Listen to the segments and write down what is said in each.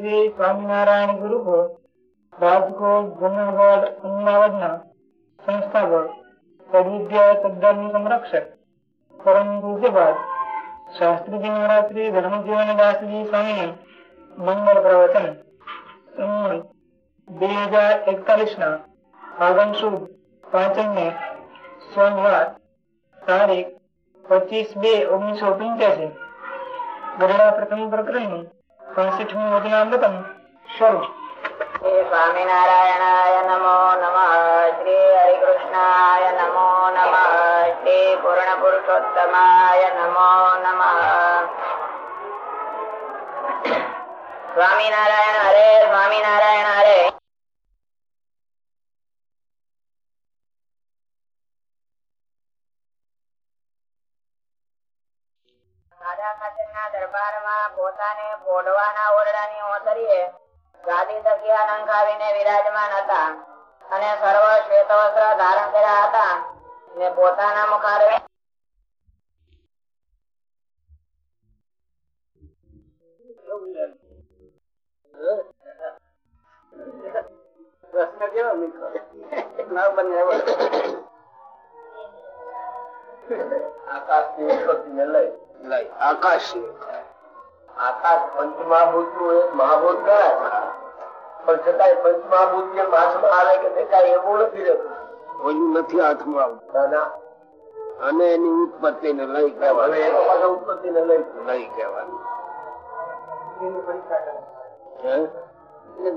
શ્રી સ્વામિનારાયણ ગુરુકુળ, રાજકોટ, જુનાગઢ, અમદાવાદના સંસ્થાપક સદવિદ્યા સદ્ધર્મ સંરક્ષક, પરમ પૂજ્યપાદ શાસ્ત્રીજી મહારાજ શ્રી ધર્મજીવન દાસજી સ્વામી મંગળ પ્રવચન. બે હજાર એકતાલીસ ના આગમ સુદ પાંચમ ને સોમવાર તારીખ પચીસ બે ઓગણીસો પંચ્યાસી. ગરડા પ્રથમ પ્રકરણ પાસઠમું વચનામૃતમ શરૂ. સ્વામિનારાયણાય નમો નમઃ. શ્રી હરિકૃષ્ણાય નમો નમઃ. શ્રી પૂર્ણ પુરુષોત્તમાય નમો નમઃ. સ્વામિનારાયણ હરે સ્વામિનારાયણ હરે. દરબારમાં પોતાને પોઢવાના ઓરડાની ઓસરીએ ગાદી તકિયા નંખાવીને વિરાજમાન હતા અને સર્વ શ્વેત ધારણ કર્યા હતા ને પોતાના મુખારે પ્રશ્ન કેવો મીઠો ના બને આકાશની લઈ આકાશ આકાશ પંચમહાભૂતનું એક મહાભૂત ગણાય પણ છતાંય પંચમહાભૂત જે માસમાં આવે કે દેખાય એવું નથી રહેતું. ઓલું નથી હાથમાં આવતું. અને એની ઉત્પત્તિ ને લઈ કહેવાનું. ઉત્પત્તિ ને લઈ લઈ કહેવાનું.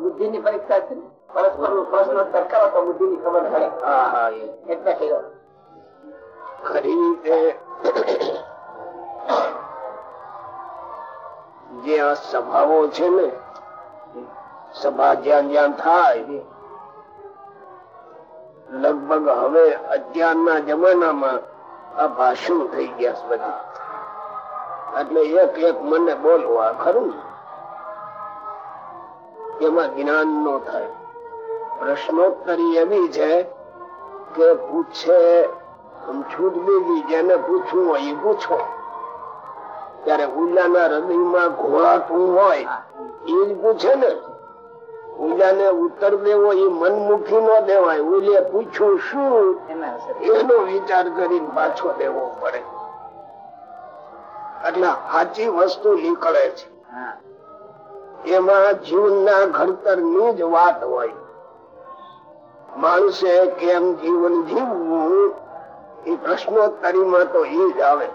બુદ્ધિ ની પરીક્ષા છે? પરસ્પરનું પ્રશ્ન કરો તો બુદ્ધિ ની ખબર પડે. હા હા એટલે ખરી રીતે જે આ સભાઓ છે ને, સભા જ્યાં જ્યાં થાય, લગભગ હવે અત્યારના જમાનામાં આ ભાષણ થઈ ગયા બધી. એટલે એક એક મને બોલવા, ખરું એમાં જ્ઞાન નો થાય. પ્રશ્નોત્તરી એવી છે કે પૂછે છૂટ દીધી જેને પૂછવું એ પૂછો. ત્યારે ઉલ્લાના હૃદયમાં ઘોળાતું હોય એ જ પૂછે ને ઉલ્લાને ઉત્તર દેવો એ મનમુખી નો દેવાય. ઉલે પૂછ્યું શું? એનો વિચાર કરીને પાછો દેવો પડે. એટલે સાચી વસ્તુ નીકળે છે. એમાં જીવનના ઘડતરની જ વાત હોય. માણસે કેમ જીવન જીવવું? એ પ્રશ્નોત્તરીમાં તો એ જ આવે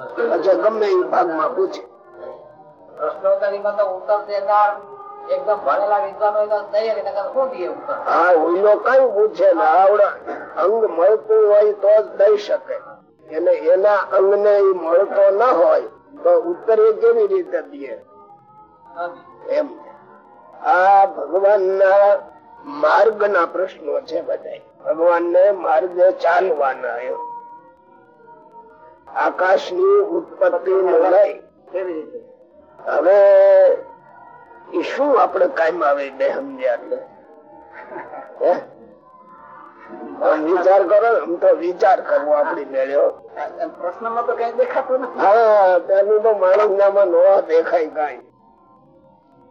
અચ્છા ગમે એ ભાગમાં પૂછે. ઉત્તર દેનાર એકદમ ભણેલા વિદ્વાન હા કઈ પૂછે ને આવડા. અંગ મળતું હોય તો જ દઈ શકે. એને એના અંગ ને મળતો ન હોય તો ઉત્તર એ કેવી રીતે દે? એમ. આ ભગવાન ના માર્ગ ના પ્રશ્નો છે બધા ભગવાન ને માર્ગે ચાલવાના એમ. આકાશની ઉત્પત્તિ લઈ કેવી રીતે? હવે શું આપડે કાયમ આવે બે સમજ્યા એટલે? વિચાર કરો આમ તો વિચાર કરવો આપડી મેળ્યો પ્રશ્નમાં તો કઈ દેખાતું નથી. હા પેલું તો માણસ નામાં નો દેખાય કઈ.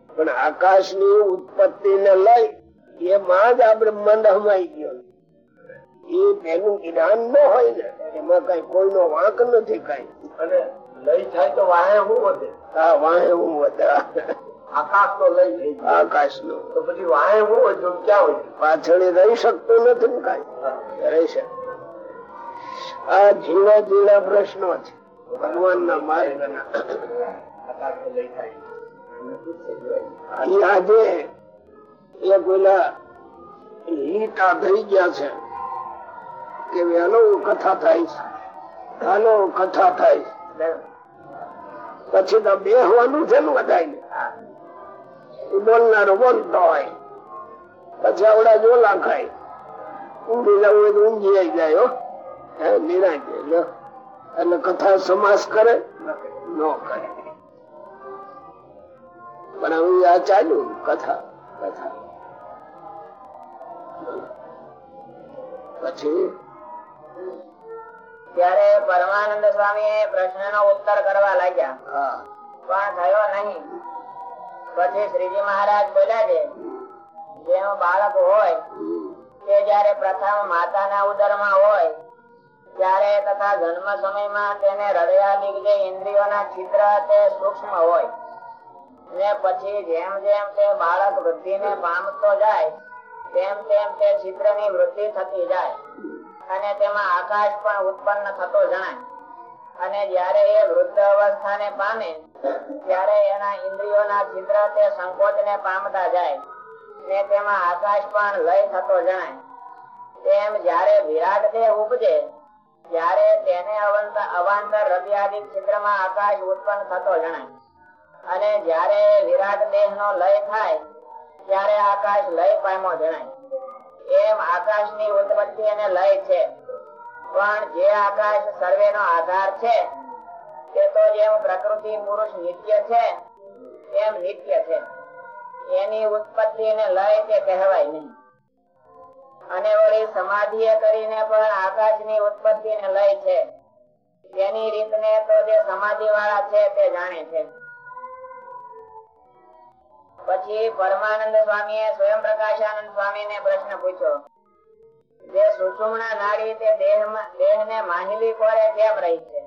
પણ આકાશની ઉત્પત્તિ ને લઈ એમાં જ આ બ્રહ્માંડ હમાઈ ગયો. એ પેલું જ્ઞાન ન હોય ને એમાં કઈ કોઈનો વાંક નથી કઈ. અને લઈ થાય તો વાહે હું વધે? હા વાહે હું વધે. આકાશ નો લઈ થઈ આકાશ નો તો પછી વાહે હું વધુ ક્યાં હોય પાછળ રહી શકતો નથી ને કઈ. રહી શકે. આ ઝીણા ઝીણા પ્રશ્નો છે. ભગવાન ના માર્ગ ના આજે એ પેલા લીટા થઈ ગયા છે. કે વેલો કથા થાય છે. હાલો થાય છે. પછી તો બેહવાનું છે ને બધા બોલનારો બોલતો હોય. પછી આવડા જોલા ખાય. ઊંઘી જવું હોય તો ઊંઘી જાય હો. નિરાંતે એટલે કથા સમાસ કરે? ન કરે. પણ હવે આ ચાલ્યું કથા કથા. પછી ત્યારે પરમાનંદ સ્વામી પ્રશ્ન નો ઉત્તર કરવા લાગ્યા. પણ થયો નહીં. પછી શ્રીજી મહારાજ બોલ્યા છે જેમ બાળક હોય તે જયારે પ્રથમ માતાના ઉદરમાં હોય ત્યારે તથા જન્મ સમયમાં તેને હૃદયાદિક જે ઇન્દ્રિયોના છિદ્ર તે સૂક્ષ્મ હોય. ને પછી જેમ જેમ તે બાળક વૃદ્ધિને પામતો જાય તેમ તેમ તે છિદ્રની વૃદ્ધિ થતી જાય. અને તેમાં આકાશ પણ ઉત્પન્ન થતો જણાય. અને જ્યારે એ વૃદ્ધ અવસ્થાને પામે, ત્યારે એના ઇન્દ્રિયોના છિદ્ર તે સંકોચને પામતા જાય ને તેમાં આકાશ પણ લય થતો જણાય. તેમ જ્યારે વિરાટ દેહ ઉપજે, ત્યારે તેને અવંત- અવાંતર હૃદયાદિક છિદ્રમાં આકાશ ઉત્પન્ન થતો જણાય. અને જ્યારે વિરાટ દેહ નો લય થાય, ત્યારે આકાશ લય પામ્યો જણાય. એમ આકાશની ઉત્પત્તિ અને લય છે? પણ જે આકાશ સર્વે નો આધાર છે તે તો જેમ પ્રકૃતિ પુરુષ નિત્ય છે, એમ નિત્ય છે. એની ઉત્પત્તિ અને લય તે કહેવાય નહીં. અને વળી સમાધિ કરીને પણ આકાશની ઉત્પત્તિ ને લય છે. તેની રીતને તો જે સમાધિ વાળા છે તે જાણે છે. પછી પરમાનંદ સ્વામીએ સ્વયં પ્રકાશાનંદ સ્વામી પ્રશ્ન પૂછ્યો. જે સુષુમણા નાડી તે દેહમાં, દેહને માહિલી કોરે કેમ રહી છે?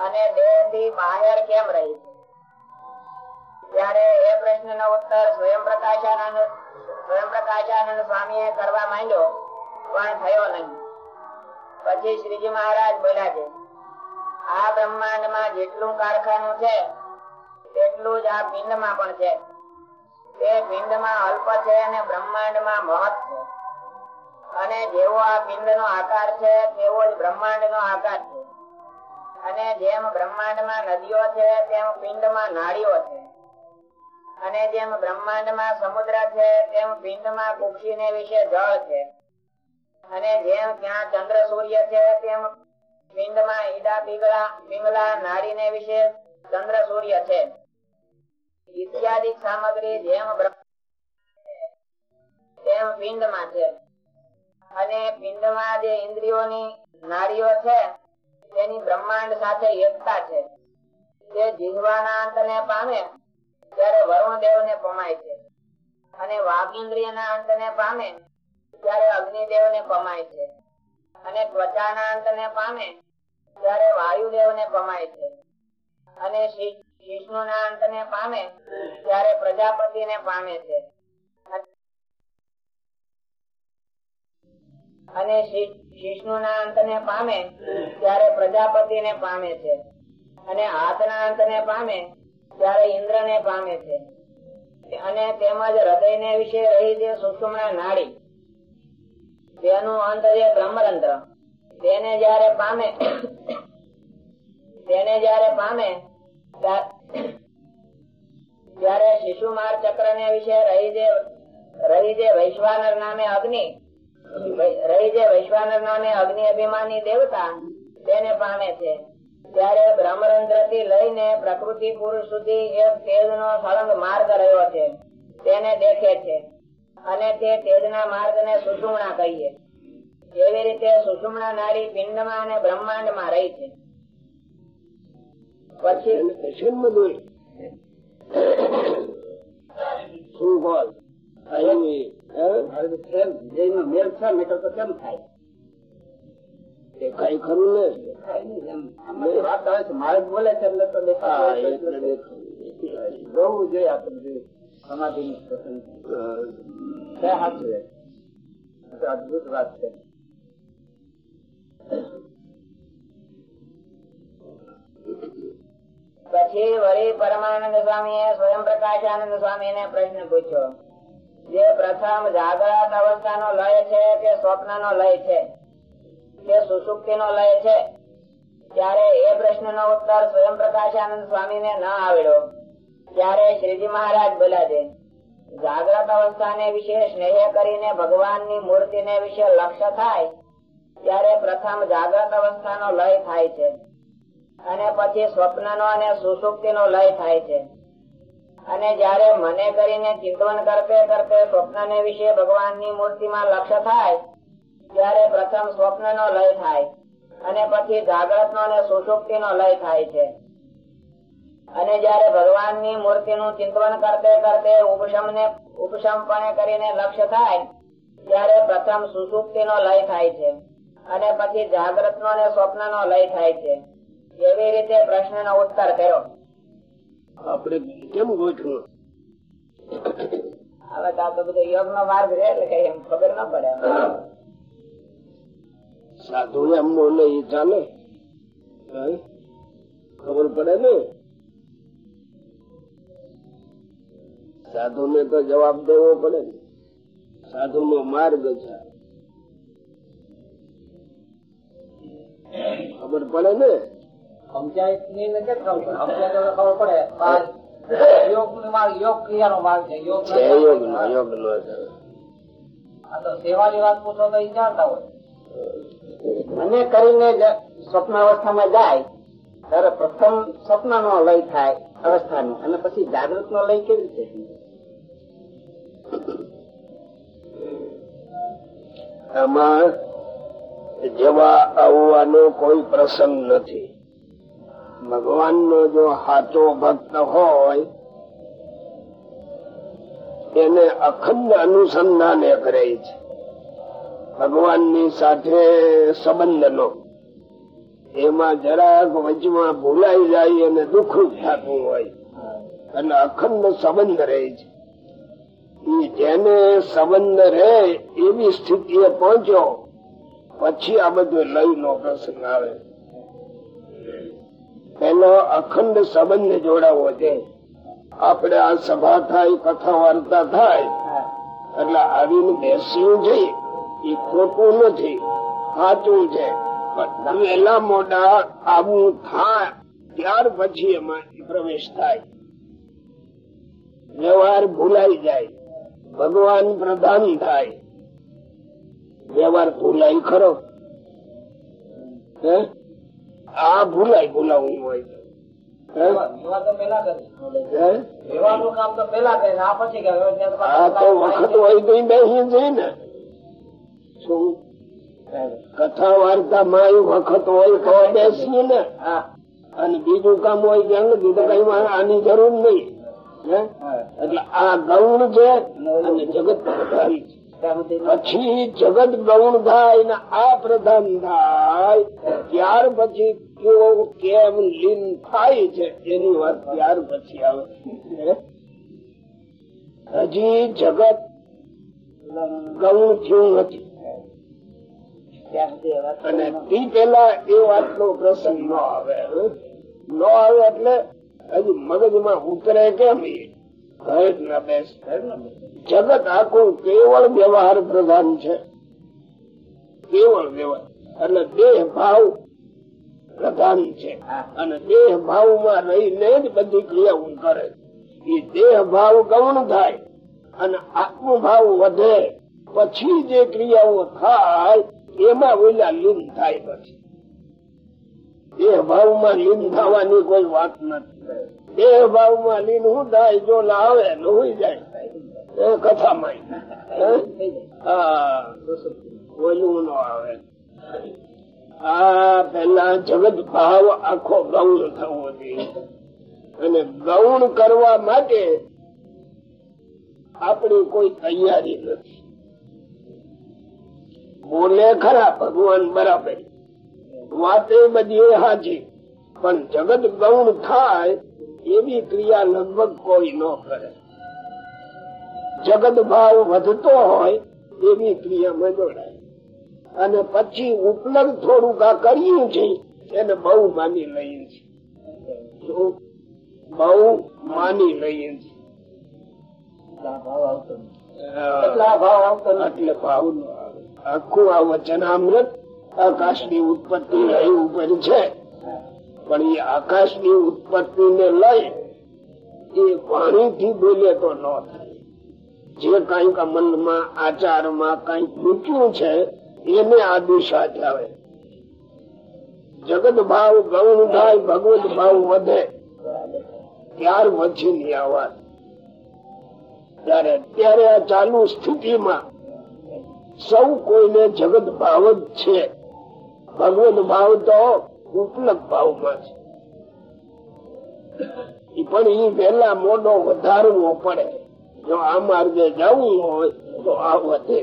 અને દેહથી બહાર કેમ રહી છે? ત્યારે એ પ્રશ્નનો ઉત્તર સ્વયં પ્રકાશાનંદ સ્વયં પ્રકાશાનંદ સ્વામીએ કરવા માંડ્યો, પણ થયો નહીં. પછી શ્રીજી મહારાજ બોલ્યા છે આ બ્રહ્માંડમાં જેટલું કારખાનું છે, તેટલું જ આ પિંડમાં પણ છે. તે પિંડમાં અલ્પ છે અને બ્રહ્માંડમાં મહત છે. અને જેવો આ પિંડનો આકાર છે, તેવો જ બ્રહ્માંડનો આકાર છે. અને જેમ બ્રહ્માંડમાં નદીઓ છે, તેમ પિંડમાં નાળીઓ છે. અને જેમ બ્રહ્માંડમાં સમુદ્ર છે, તેમ પિંડમાં કુક્ષીને વિશે જળ છે. અને જેમ ત્યાં ચંદ્ર સૂર્ય છે, તેમ પિંડમાં ઈડા, પીગળા પિંગલા નાડીને વિશે ચંદ્ર સૂર્ય છે. ઇત્યાદિ સામગ્રી જેમ તેમ પિંડમાં છે. અને પિંડમાં જે ઇન્દ્રિયોની નાડીઓ છે, તેની બ્રહ્માંડ સાથે એકતા છે. તે જીવવાના અંતને પામે, ત્યારે વરુણદેવ ને પમાય છે. અને વાઘ ઇન્દ્રિય ના અંત ને પામે, ત્યારે અગ્નિદેવ ને પમાય છે. અને ત્વચાના અંત ને પામે, ત્યારે વાયુદેવ ને પમાય છે. અને વિષ્ણુ ના અંત ને પામે ત્યારે પ્રજાપતિ ને પામે છે. અને વિષ્ણુ ના અંત ને પામે ત્યારે પ્રજાપતિ ને પામે છે. અને હાથ ના અંત ને પામે ત્યારે ઇન્દ્ર ને પામે છે. અને તેમજ હૃદય ને વિશે રહી છે સુષુમ્ના નાડી, તેનું અંત છે બ્રહ્મરંધ્ર, તેને જયારે પામે, તેને જયારે પામે ત્યારે શિશુમાર ચક્ર ને વિશે રહી જે વૈશ્વાનર નામે અગ્નિ રહીજે વૈશ્વાનર નામે અગ્નિ અભિમાની દેવતા તેને પામે છે. ત્યારે બ્રહ્મરંધ્રથી લઈને પ્રકૃતિ પુરુષ સુધી એક તેજ નો સળંગ માર્ગ રહ્યો છે. તેને દેખે છે. અને તે તેજ ના માર્ગ ને સુષુમણા કહીએ. એવી રીતે સુષુમણા નારી પિંડમાં અને બ્રહ્માંડમાં રહી છે. પછી દર્શનમાં દોર શું બોલ? મેલ છે મેટર તો કેમ થાય? કઈ ખરું ને? વાત આવે છે મારે બોલે છે એટલે તો જોવું જોઈએ આપણે બધું સમાધિની પ્રસંગ. છે અદભુત વાત છે. પછી વળી પરમાનંદ સ્વામી સ્વયં પ્રકાશાનંદ સ્વામી ને પ્રશ્ન પૂછ્યો. જે પ્રથમ જાગ્રત અવસ્થાનો લય છે કે સ્વપ્ન નો લય છે? કે સુષુપ્તિ નો લય છે? ત્યારે એ પ્રશ્ન નો ઉત્તર સ્વયં પ્રકાશાનંદ સ્વામી ને ન આવડ્યો. ત્યારે શ્રીજી મહારાજ બોલ્યા છે જાગ્રત અવસ્થાને વિશે સ્નેહ કરીને ભગવાનની મૂર્તિને વિશે લક્ષ્ય થાય, ત્યારે પ્રથમ જાગ્રત અવસ્થાનો લય થાય છે. અને પછી સ્વપ્નનો અને સુષુપ્તિનો લય થાય છે. અને જયારે મને કરીને ચિંતવન કરતે કરતે સ્વપ્નને વિશે ભગવાનની મૂર્તિમાં લક્ષ્ય થાય, ત્યારે પ્રથમ સ્વપ્નનો લય થાય અને પછી જાગ્રતનો અને સુષુપ્તિનો લય થાય છે. અને જયારે ભગવાનની મૂર્તિનું ચિંતવન કરતે કરતે ઉપશમ ને ઉપશમપણે કરીને લક્ષ્ય થાય, ત્યારે પ્રથમ સુસુપ્તિ નો લય થાય છે. અને પછી જાગ્રત નો અને સ્વપ્ન નો લય થાય છે. એવી રીતે પ્રશ્ન નો ઉત્તર કર્યો. આપણે કેમ ગોઠવું? હવે તો આ તો બધો યોગ નો માર્ગ છે એટલે કઈ એમ ખબર ના પડે. સાધુ એમ બોલે એ ચાલે ખબર પડે ને? સાધુ ને તો જવાબ દેવો પડે ને. સાધુ નો માર્ગ છે. ખબર પડે ને? સમજાયની ને ખબર પડે? સમજાય તો ખબર પડે. યોગ નો માર્ગ યોગ ક્રિયાનો માર્ગ છે. યોગ યોગ નો યોગ નો છે. આ તો સેવાની વાત પૂછો તો જાણતા હોય. મને કરીને સ્વપ્ન અવસ્થામાં જાય ત્યારે પ્રથમ સ્વપ્ન નો લય થાય અવસ્થાનો. અને પછી જાગૃત નો લય કેવી રીતે આમાં જવા આવવાનો કોઈ પ્રસંગ નથી. ભગવાન નો જો હાચો ભક્ત હોય, એને અખંડ અનુસંધાન એક રહે છે. ભગવાનની સાથે સંબંધનો એમાં જરાક વચમાં ભૂલાઈ જાય અને દુઃખ થતું હોય. અને અખંડ સંબંધ રહે છે. જેને સંબંધ રહે એવી સ્થિતિએ પહોંચ્યો, પછી આ બધું લઈ નો પ્રસંગ આવે. પેલો અખંડ સંબંધ જોડાવો છે. આપણે આ સભા થાય કથા વાર્તા થાય એટલે આવીને બેસ્યું છે એ ખોટું નથી સાચું છે. પણ વેલા મોડા આવું થાય ત્યાર પછી એમાં પ્રવેશ થાય. વ્યવહાર ભૂલાઈ જાય ભગવાન પ્રધાન થાય. વ્યવહાર ભૂલાય ખરો. હે? આ ભૂલાય ભૂલાવું હોય. કથા વાર્તા માં વખત હોય તો બેસીએ ને. અને બીજું કામ હોય ત્યાં નથી તો કઈ આની જરૂર નહીં. હે? એટલે આ ગૌણ છે અને જગત છે. પછી જગત ગૌણ થાય ને આ પ્રધાન થાય ત્યાર પછી કયો કેમ લીન થાય છે એની વાત ત્યાર પછી આવે. હજી જગત ગૌણ થયું નથી. અને તી પેલા એ વાત નો પ્રસંગ ન આવે? ન આવે એટલે હજી મગજમાં ઉતરે કેમ એ? જગત આખું કેવળ વ્યવહાર પ્રધાન છે. કેવળ વ્યવહાર. એટલે દેહ ભાવ પ્રધાન છે. અને દેહ ભાવમાં રહીને જ બધી ક્રિયાઓ કરે એ દેહ ભાવ ગૌણ થાય અને આત્મભાવ વધે. પછી જે ક્રિયાઓ થાય, એમાં ઓલા લીન થાય પછી. દેહ ભાવમાં લીન થવાની કોઈ વાત નથી. દેહ ભાવમાં લીન હું થાય, જો લાવે હું જાય. કથામાં. ઓલું નો આવે. આ પેલા જગત ભાવ આખો ગૌણ થવો અને ગૌણ કરવા માટે આપણી કોઈ તૈયારી નથી. બોલે ખરા ભગવાન બરાબર. વાતે બધી હાજી. પણ જગત ગૌણ થાય એવી ક્રિયા લગભગ કોઈ ન કરે. જગત ભાવ વધતો હોય એવી ક્રિયામાં જોડાય. અને પછી ઉપલબ્ધ થોડુંક આ કર્યું છે એને બહુ માની લઈએ છીએ. બહુ માની લઈએ છીએ. એટલા ભાવ નો આવે. આખું આ વચનામૃત આકાશની ઉત્પત્તિ રહી ઉપર છે. પણ એ આકાશની ઉત્પત્તિ ને લઈ એ વાણી થી બોલે તો ન થાય. જે કંઈક મનમાં આચારમાં કંઈક મૂક્યું છે, એને આ દિશા આવે. જગત ભાવ ગૌણ થાય, ભગવત ભાવ વધે, ત્યાર પછી ની આ વાત. ત્યારે અત્યારે આ ચાલુ સ્થિતિમાં સૌ કોઈને જગત ભાવ જ છે. ભગવત ભાવ તો ઉપલબ્ધ ભાવમાં છે. પણ એ પેલા મોડો વધારવો પડે. જો આ માર્ગે જવું હોય તો આ વધે.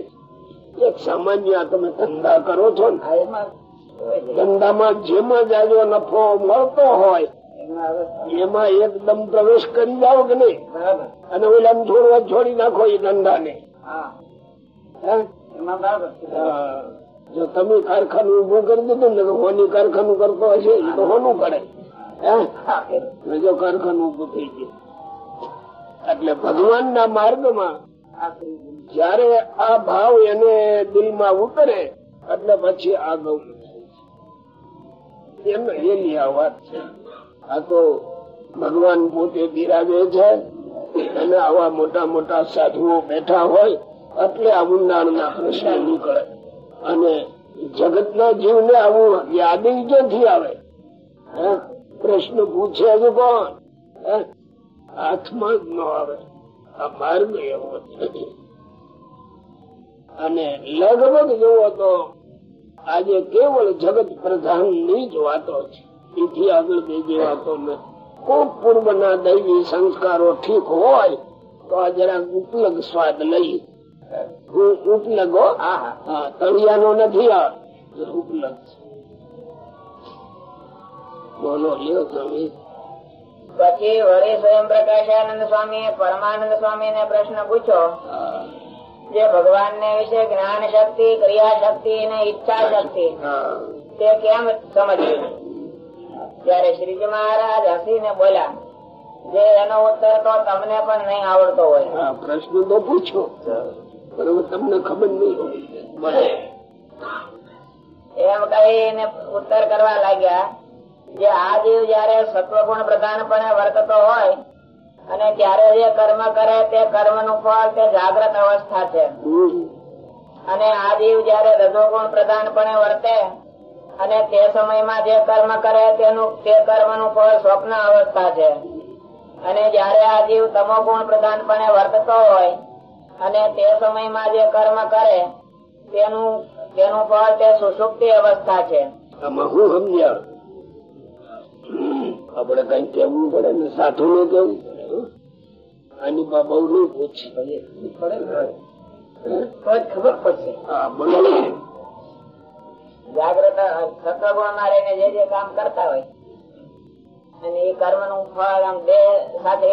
એક સામાન્ય તમે ધંધા કરો છો ને. ધંધામાં જેમાં જાજો નફો મળતો હોય એમાં એકદમ પ્રવેશ કરી જાઓ કે નહીં? અને ઓલા છોડવા છોડી નાખો એ ધંધા ને હા. જો તમે કારખાનું ઉભું કરી દીધું ને હોની કારખાનું કરતો હશે? એ તો હોનું કરે. જો કારખાનું ઉભું થઈ ગયું. એટલે ભગવાન ના માર્ગમાં જયારે આ ભાવ એને દિલમાં ઉતરે, એટલે પછી આ ગૌ એમ એની આ વાત છે. આ તો ભગવાન પોતે બિરાજે છે અને આવા મોટા મોટા સાધુઓ બેઠા હોય, એટલે આ ઊંડાણ ના પ્રશ્ન નીકળે. અને જગત ના જીવ ને આવું યાદી ક્યાંથી આવે. પ્રશ્ન પૂછે હજુ કોણ? હાથમાં જ ન આવે. આ માર્ગ એવો અને લગભગ જોવો તો આજે કેવળ જગત પ્રધાનની જ વાતો છે. એથી આગળ બીજી વાતો નથી. ખૂબ પૂર્વના દૈવી સંસ્કારો ઠીક હોય તો આ જરાક ઉપલગ સ્વાદ લઈ ઉપલગો હા તળિયાનો નથી આ. ઉપલગ છે. બોલો લ્યો સ્વામી. પછી વળી સ્વયં પ્રકાશાનંદ સ્વામી પરમાનંદ સ્વામી ને પ્રશ્ન પૂછ્યો જે ભગવાન ને વિશે જ્ઞાન શક્તિ ક્રિયા શક્તિ ને ઈચ્છા શક્તિ તે કેમ સમજવું ત્યારે શ્રીજી મહારાજ હસીને બોલ્યા જે એનો ઉત્તર તો તમને પણ નહીં આવડતો હોય. પ્રશ્ન તો પૂછો. બરોબર તમને ખબર નહીં હોય. એમ કહીને ઉત્તર કરવા લાગ્યા જે આ જીવ જયારે સત્વગુણ પ્રધાનપણે વર્તતો હોય અને ત્યારે જે કર્મ કરે તે કર્મનું ફળ તે જાગ્રત અવસ્થા છે. અને આ જીવ જયારે રજોગુણ પ્રધાનપણે વર્તે અને તે સમયમાં જે કર્મ કરે તેનું તે કર્મનું ફળ સ્વપ્ન અવસ્થા છે. અને જયારે આ જીવ તમોગુણ પ્રધાનપણે વર્તતો હોય અને તે સમયમાં જે કર્મ કરે તેનું તેનું ફળ તે સુષુપ્તિ અવસ્થા છે. આમાં હું સમજ્યા? આપડે કઈ કેવું પડે ને સાધુ ને કેવું આની બા બહુ નહીં પૂછે. પડે ખબર પડશે. હા બોલો. જાગ્રત સત્વગુણ રહીને જે જે કામ કરતા હોય અને એ કર્મનું ફળ આમ બે સાથે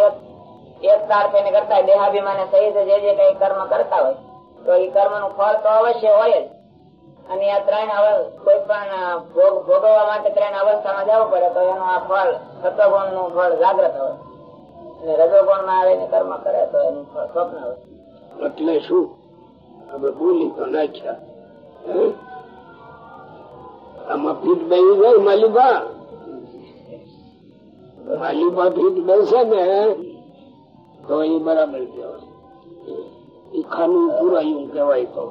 સ્વપ્ન હોય. એટલે શું? આપડે બોલી તો નાખ્યા? આમાં ફીટ બેસી જાય, માલિબા. માલિબા ફીટ બેસે ને તો એ બરાબર કહેવાય એ ખાનું પુરાયું કહેવાય તો.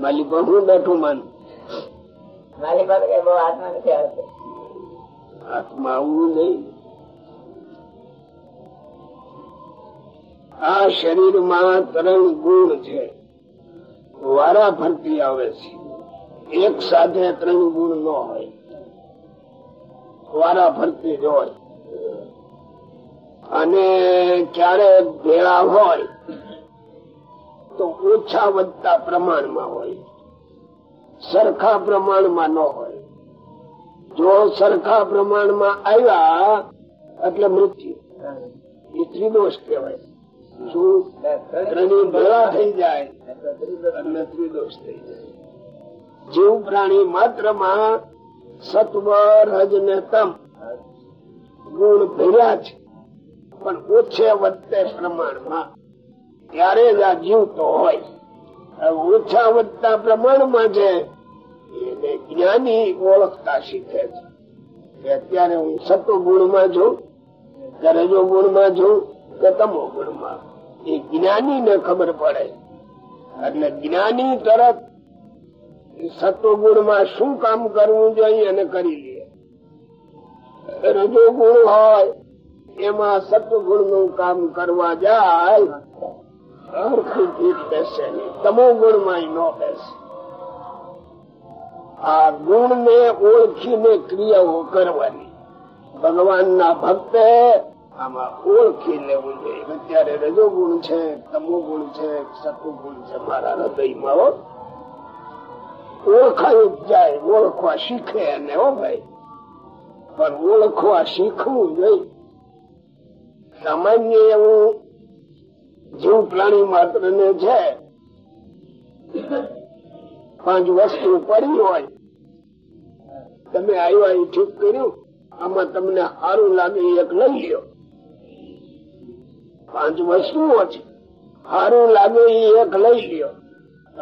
માલિક હું બેઠું માન. નથી આવતું. આવવું નહીં. આ શરીરમાં ત્રણ ગુણ છે. વારા ફરતી આવે છે. એક સાથે ત્રણ ગુણ ન હોય. વારા ફરતી જ હોય. અને ક્યારે ભેળા હોય, તો ઓછા વધતા પ્રમાણમાં હોય. સરખા પ્રમાણમાં ન હોય. જો સરખા પ્રમાણમાં આવ્યા, એટલે મૃત્યુ. એ ત્રિદોષ કહેવાય. શું? ભેળા થઈ જાય, એટલે ત્રિદોષ થઈ જાય. જીવ પ્રાણી માત્રમાં સત્વ રજ ને તમ. ગુણ ભેગા છે પણ ઓછે વધતે પ્રમાણમાં. ત્યારે જ આ જીવતો હોય. ઓછા વધતા પ્રમાણમાં છે એને જ્ઞાની ઓળખતા શીખે છે. અત્યારે હું સત્વ ગુણમાં છું, કે રજો ગુણમાં છું, કે તમો ગુણમાં. એ જ્ઞાની ને ખબર પડે. એટલે જ્ઞાની તરત સત્વ ગુણમાં શું કામ કરવું જોઈએ અને કરી લે. રજો ગુણ હોય એમાં સત્વનું કામ કરવા જાય બેસે તમો ગુણમાં ન બેસે. આ ગુણ ને ઓળખીને ક્રિયાઓ કરવાની. ભગવાન ના ભક્તે આમાં ઓળખી લેવું જોઈએ. અત્યારે રજો ગુણ છે, તમો ગુણ છે સતુ ગુણ છે, મારા હૃદયમાં ઓળખાયું જાય, ઓળખવા શીખે અને હો ભાઈ. પણ ઓળખવા શીખવું જોઈએ. સામાન્ય એવું જીવ પ્રાણી માત્ર ને છે. પાંચ વસ્તુ પડી હોય. તમે આવ્યા એ ઠીક કર્યું. આમાં તમને સારું લાગે એક લઈ લ્યો. પાંચ વસ્તુઓ છે. સારું લાગે એ એક લઈ લ્યો.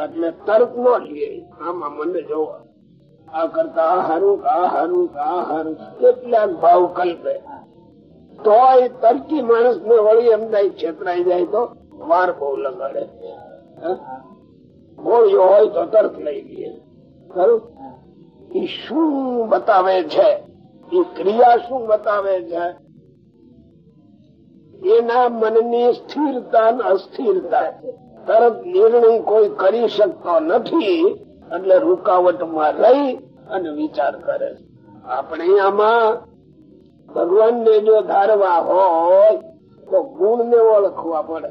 એટલે તર્ક નો લે. આમાં મને જોવો. આ કરતા હારું કા હારું કા હારું. કેટલાક ભાવ કલ્પે. તોય તરકી માણસ ને વળી એમ થાય છેતરાઈ જાય તો વાર બહુ લગાડે? ગોળીઓ હોય તો તરત લઈ લઈએ ખરું? એ શું બતાવે છે? એ ક્રિયા શું બતાવે છે? એના મનની સ્થિરતા અસ્થિરતા તરત નિર્ણય કોઈ કરી શકતો નથી, એટલે રૂકાવટમાં રહી અને વિચાર કરે આપણે આમાં ભગવાન ને જો ધારવા હોય, તો ગુણ ને ઓળખવા પડે.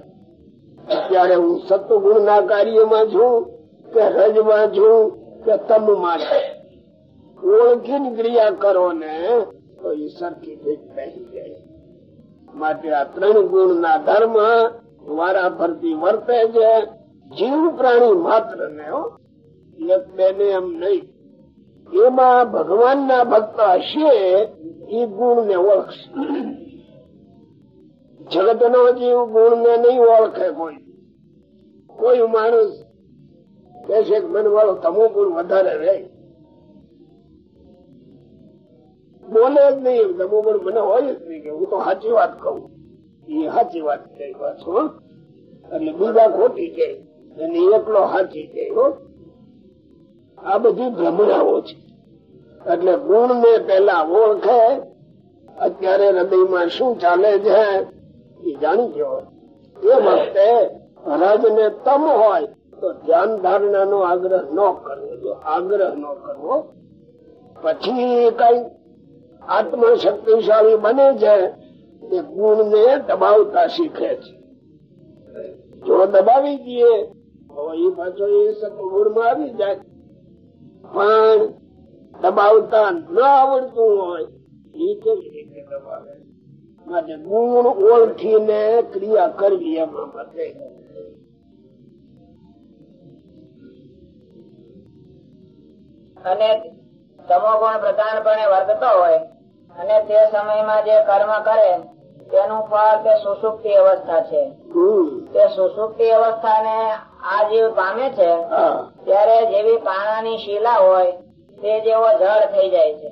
અત્યારે હું સત્વગુણ ના કાર્યમાં છું, કે રજમાં છું, કે તમમાં છું. ઓળખીને ક્રિયા કરો ને, તો એ સરખી ભેટ બેસી જાય. માટે આ ત્રણ ગુણ ના ધર્મ વારા ફરતી વર્તે છે. જીવ પ્રાણી માત્ર ને એક બે ને એમ નહીં એમાં ભગવાન ના ભક્ત હશે, એ ગુણ ને ઓળખશે. જગત નો જીવ ગુણ ને નહીં ઓળખે કોઈ. કોઈ માણસ કે છે મને વાળો તમો ગુણ વધારે રહે બોલે જ નહીં તમો ગુણ મને હોય જ નહીં કે હું તો સાચી વાત કહું. એ સાચી વાત કહી પાછું. એટલે બીજા ખોટી કે અને એકલો સાચી હો. આ બધી ભ્રમણાઓ છે. એટલે ગુણ ને પેલા ઓળખે, અત્યારે હૃદયમાં શું ચાલે છે એ જાણી ગયો એ વખતે રજ ને તમ હોય તો ધ્યાન ધારણા નો આગ્રહ ન કરવો. જો આગ્રહ ન કરવો, પછી કઈ આત્મા શક્તિશાળી બને છે એ ગુણ ને દબાવતા શીખે છે. જો દબાવી દઈએ, તો એ પાછો એ સત્વગુણમાં આવી જાય. પણ દબાવતા ન આવડતું હોય માટે ગુણ ઓળખીને ક્રિયા કરવી એમાં માટે. અને તમોગુણ પ્રધાનપણે વર્તતો હોય, અને તે સમયમાં જે કર્મ કરે તેનું ફળ તે સુસુપ્તિ અવસ્થા છે. તે સુસુપ્તિ અવસ્થાને આ જીવ પામે છે ત્યારે જેવી પાણાની શીલા હોય તે જેવો જળ થઈ જાય છે.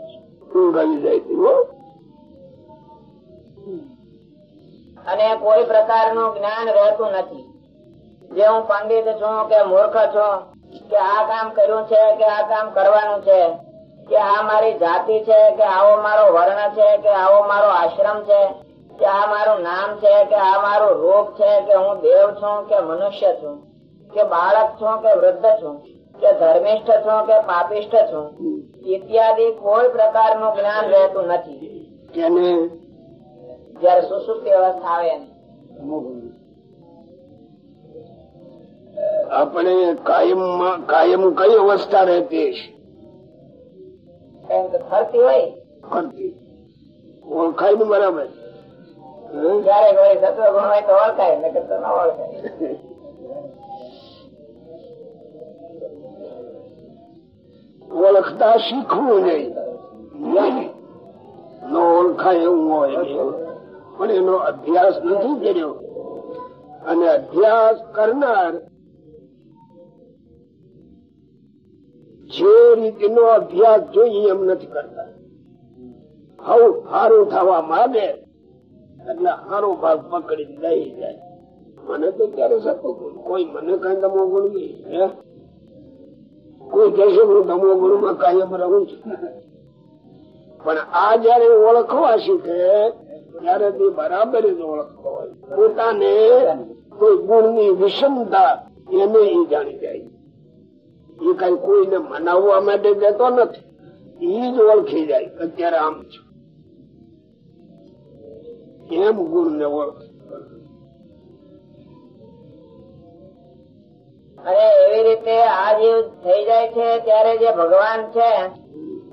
અને કોઈ પ્રકારનું જ્ઞાન રહેતું નથી જે હું પંડિત છું કે મૂર્ખ છું કે આ કામ કર્યું છે કે આ કામ કરવાનું છે કે આ મારી જાતિ છે કે આવો મારો વર્ણ છે કે આવો મારો આશ્રમ છે કે આ મારું નામ છે કે આ મારો રોગ છે કે હું દેવ છું કે મનુષ્ય છું કે બાળક છું કે વૃદ્ધ છું કે ધર્મિષ્ઠ છું કે પાપિષ્ઠ છું ઇત્યાદિ કોઈ પ્રકારનું જ્ઞાન રહેતું નથી. તેને જયારે સુસુપ્તિ અવસ્થા આવે આપણે કાયમ કાયમ કઈ અવસ્થા રહેતી છે ફરતી હોય. ફરતી ઓળખાય બરાબર? ઓળખાય, નકર ઓળખતા શીખવું નહીં. ન ઓળખાય એવું હોય પણ એનો અભ્યાસ નથી કર્યો. અને અભ્યાસ કરનાર જે રીતનો અભ્યાસ જોઈએ એમ નથી કરતા. હવ સારું થવા માંગે એટલે સારો ભાગ પકડી લઈ જાય. મને તો ક્યારે સતો કોઈ મને કઈ તમો ગુણ નહીં કોઈ કહેશે હું તમો ગુણમાં કાયમ રહું છું. પણ આ જયારે ઓળખવા શીખે ત્યારે તે બરાબર જ ઓળખવા પોતાને કોઈ ગુણની વિષમતા એને એ જાણી જાય એ કઈ કોઈને મનાવવા માટે જતો નથી. એ જ ઓળખી જાય અત્યારે આમ છું. એમ ગુણ ને ઓળખે અને એવી રીતે આ જીવ થઈ જાય છે ત્યારે જે ભગવાન છે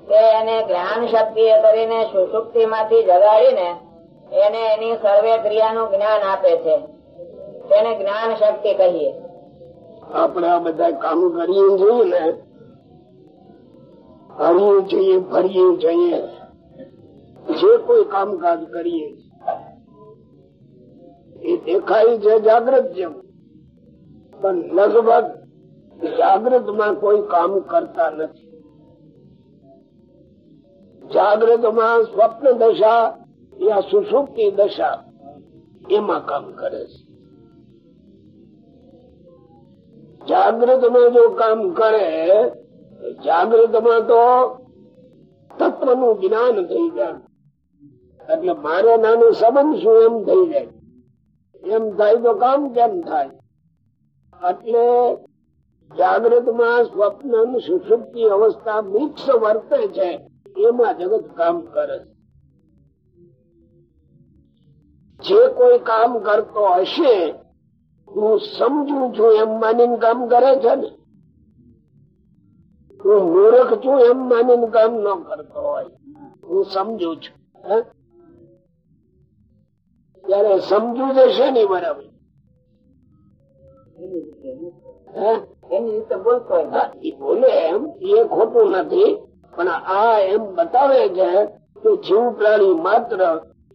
તે એને જ્ઞાન શક્તિ કરીને સુષુપ્તિ માંથી જગાડીને એને એની સર્વે ક્રિયાનું જ્ઞાન આપે છે. તેને જ્ઞાન શક્તિ કહીએ. આપણે આ બધા કામ કરીએ છીએ ને. હરીએ જોઈએ ફરીએ જોઈએ. જે કોઈ કામકાજ કરીએ એ દેખાય છે જાગૃત જેવું પણ લગભગ જાગૃતમાં કોઈ કામ કરતા નથી. જાગૃતમાં સ્વપ્ન દશા યા સુસુપ્તિ દશા એમાં કામ કરે છે. જાગૃતમાં જો કામ કરે જાગૃતમાં તો તત્વનું જ્ઞાન થઈ જાય. એટલે મારે નાનું સંબંધ શું એમ થઈ જાય? એમ થાય તો કામ કેમ થાય? એટલે જાગૃતમાં સ્વપ્ન સુષુપ્તિ અવસ્થા મિક્સ વર્તે છે, એમાં જગત કામ કરે છે. જે કોઈ કામ કરતો હશે, હું સમજુ છું એમ માનીને કામ કરે છે ને? હું મૂર્ખ છું એમ માનીને કામ ન કરતો હોય. હું સમજુ છું? ત્યારે સમજુ જશે ને બરાબર. હે? એની રીતે બોલતો હોય હા, ઈ બોલે એમ એ ખોટું નથી પણ આ એમ બતાવે છે કે જીવ પ્રાણી માત્ર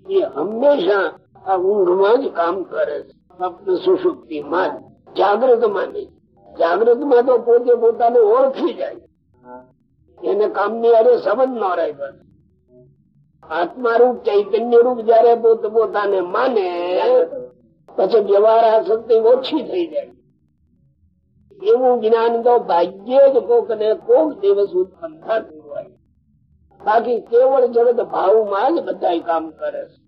એ હંમેશા આ ઊંઘમાં જ કામ કરે છે. સ્વપ્ન સુષુપ્તિ માં જાગૃતમાં નહીં. જાગૃતમાં તો પોતે પોતાને ઓળખી જાય. એને કામની અરે સંબંધ ન રહે આત્મા રૂપ ચૈતન્ય રૂપ જયારે પોતે પોતાને માને, પછી વ્યવહાર આસક્તિ ઓછી થઈ જાય. એવું જ્ઞાન તો ભાગ્યે જ કોક ને કોક દિવસ ઉત્પન્ન થતું હોય. બાકી કેવળ જગત ભાવમાં જ બધા કામ કરે છે.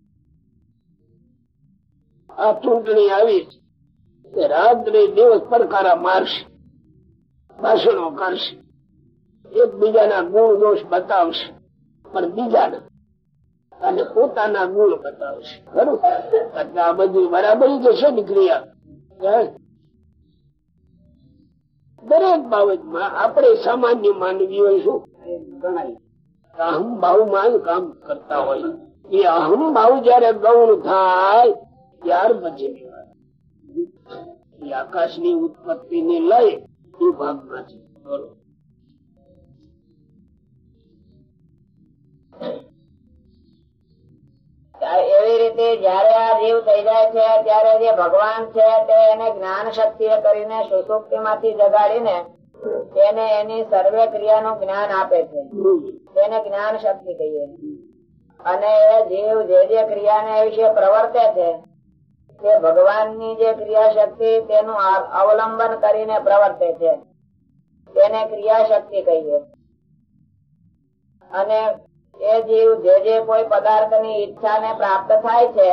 આ ચૂંટણી આવી છે. રાત્રે દિવસ પડકારા મારશે, ભાષણો કરશે. એકબીજાના ગુણ દોષ બતાવશે, પણ બીજાના અને પોતાના ગુણ બતાવશે. આ બધી બરાબર જશે ને ક્રિયા? દરેક બાબતમાં આપણે સામાન્ય માનવીઓ શું ગણાય અહમ ભાવમાં કામ કરતા હોય. એ અહમ ભાવ જયારે ગૌણ થાય, ત્યાર પછી આકાશની ઉત્પત્તિ ને લઈ એ ભાગમાં છે. ત્યારે એવી રીતે જયારે આ જીવ થઈ જાય છે, ત્યારે જે ભગવાન છે તે એને જ્ઞાન શક્તિ કરીને સુસુપ્તિ માંથી જગાડીને તેને એની સર્વે ક્રિયાનું જ્ઞાન આપે છે. તેને જ્ઞાન શક્તિ કહીએ. અને એ જીવ જે જે ક્રિયાને વિશે પ્રવર્તે છે, તે ભગવાનની જે ક્રિયા શક્તિ તેનું અવલંબન કરીને પ્રવર્તે છે. તેને ક્રિયા શક્તિ કહીએ. અને એ જીવ જે જે કોઈ પદાર્થની ઈચ્છાને પ્રાપ્ત થાય છે,